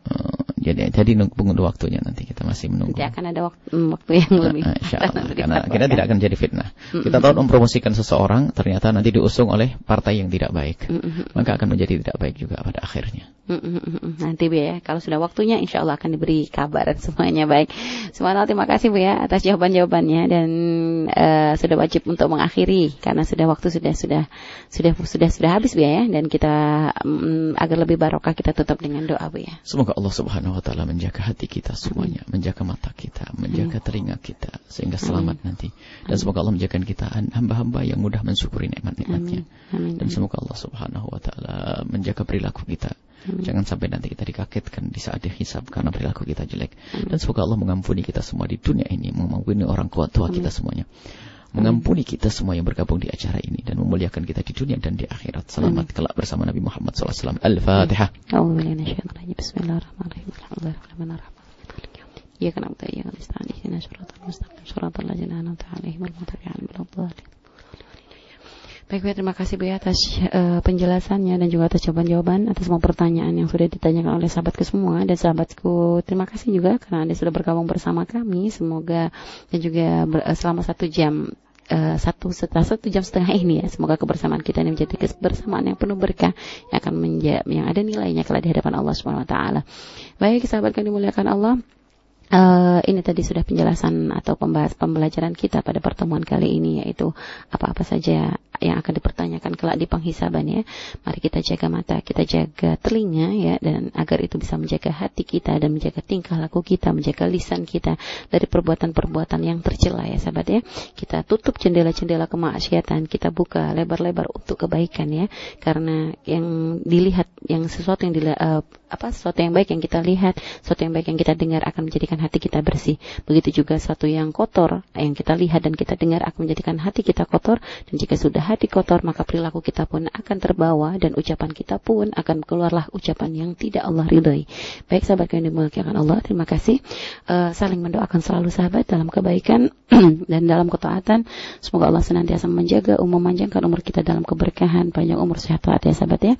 Uh, jadi jadi menunggu waktunya nanti kita masih menunggu. Nanti akan ada waktu, mm, waktu yang nah, lebih. Nah, Allah. Karena kita tidak akan jadi fitnah. Mm-hmm. Kita tahu mempromosikan seseorang ternyata nanti diusung oleh partai yang tidak baik, mm-hmm. maka akan menjadi tidak baik juga pada akhirnya. Mm-hmm. Nanti Bu ya, kalau sudah waktunya insya Allah akan diberi kabar <laughs> semuanya baik. Semuanya terima kasih Bu ya atas jawaban-jawabannya dan uh, sudah wajib untuk mengakhiri karena sudah waktu sudah sudah sudah sudah sudah habis Bu ya dan kita um, agar lebih barokah kita tutup dengan doa Bu ya. Semoga Allah Subhanahu wa taala menjaga hati kita semuanya, menjaga mata kita, menjaga Amin. telinga kita sehingga selamat Amin. nanti. Dan Amin. semoga Allah menjaga kita hamba-hamba yang mudah mensyukuri nikmat-nikmatnya. Dan semoga Allah Subhanahu wa taala menjaga perilaku kita. Amin. Jangan sampai nanti kita dikagetkan di saat dihisab karena perilaku kita jelek. Amin. Dan semoga Allah mengampuni kita semua di dunia ini, mengampuni orang tua tua kita semuanya mengampuni kita semua yang bergabung di acara ini dan memuliakan kita di dunia dan di akhirat. Selamat kelak bersama Nabi Muhammad SAW. Al-Fatihah. Bismillahirrahmanirrahim. Ya kan ya kan istana syaratul mustaqim syaratul ladzina an'amta 'alaihim wal Baik, baik, terima kasih Bu ya atas uh, penjelasannya dan juga atas jawaban-jawaban atas semua pertanyaan yang sudah ditanyakan oleh sahabatku semua dan sahabatku. Terima kasih juga karena Anda sudah bergabung bersama kami. Semoga dan juga ber, uh, selama satu jam Uh, satu setelah satu jam setengah ini ya semoga kebersamaan kita ini menjadi kebersamaan yang penuh berkah yang akan menjadi yang ada nilainya kelak di hadapan Allah Subhanahu wa taala. Baik sahabat kami dimuliakan Allah Uh, ini tadi sudah penjelasan atau pembahas pembelajaran kita pada pertemuan kali ini yaitu apa-apa saja yang akan dipertanyakan kelak di penghisaban ya. Mari kita jaga mata, kita jaga telinga ya dan agar itu bisa menjaga hati kita dan menjaga tingkah laku kita, menjaga lisan kita dari perbuatan-perbuatan yang tercela ya sahabat ya. Kita tutup jendela-jendela kemaksiatan, kita buka lebar-lebar untuk kebaikan ya. Karena yang dilihat yang sesuatu yang dilihat uh, apa sesuatu yang baik yang kita lihat, sesuatu yang baik yang kita dengar akan menjadikan hati kita bersih. Begitu juga satu yang kotor yang kita lihat dan kita dengar akan menjadikan hati kita kotor dan jika sudah hati kotor maka perilaku kita pun akan terbawa dan ucapan kita pun akan keluarlah ucapan yang tidak Allah ridhoi. Baik sahabat yang dimuliakan Allah, terima kasih. Uh, saling mendoakan selalu sahabat dalam kebaikan <clears throat> dan dalam ketaatan. Semoga Allah senantiasa menjaga umum memanjangkan umur kita dalam keberkahan, panjang umur sehat ya sahabat ya.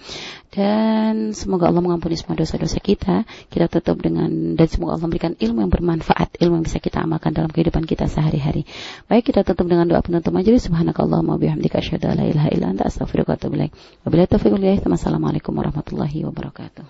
Dan semoga Allah mengampuni semua dosa-dosa kita. Kita tutup dengan dan semoga Allah memberikan ilmu yang bermanfaat, ilmu yang bisa kita amalkan dalam kehidupan kita sehari-hari. Baik, kita tutup dengan doa penutup majelis. Subhanakallahumma bihamdika asyhadu an la ilaha illa anta astaghfiruka wa atubu ilaik. Wabillahi taufiq wal hidayah. Wassalamualaikum warahmatullahi wabarakatuh.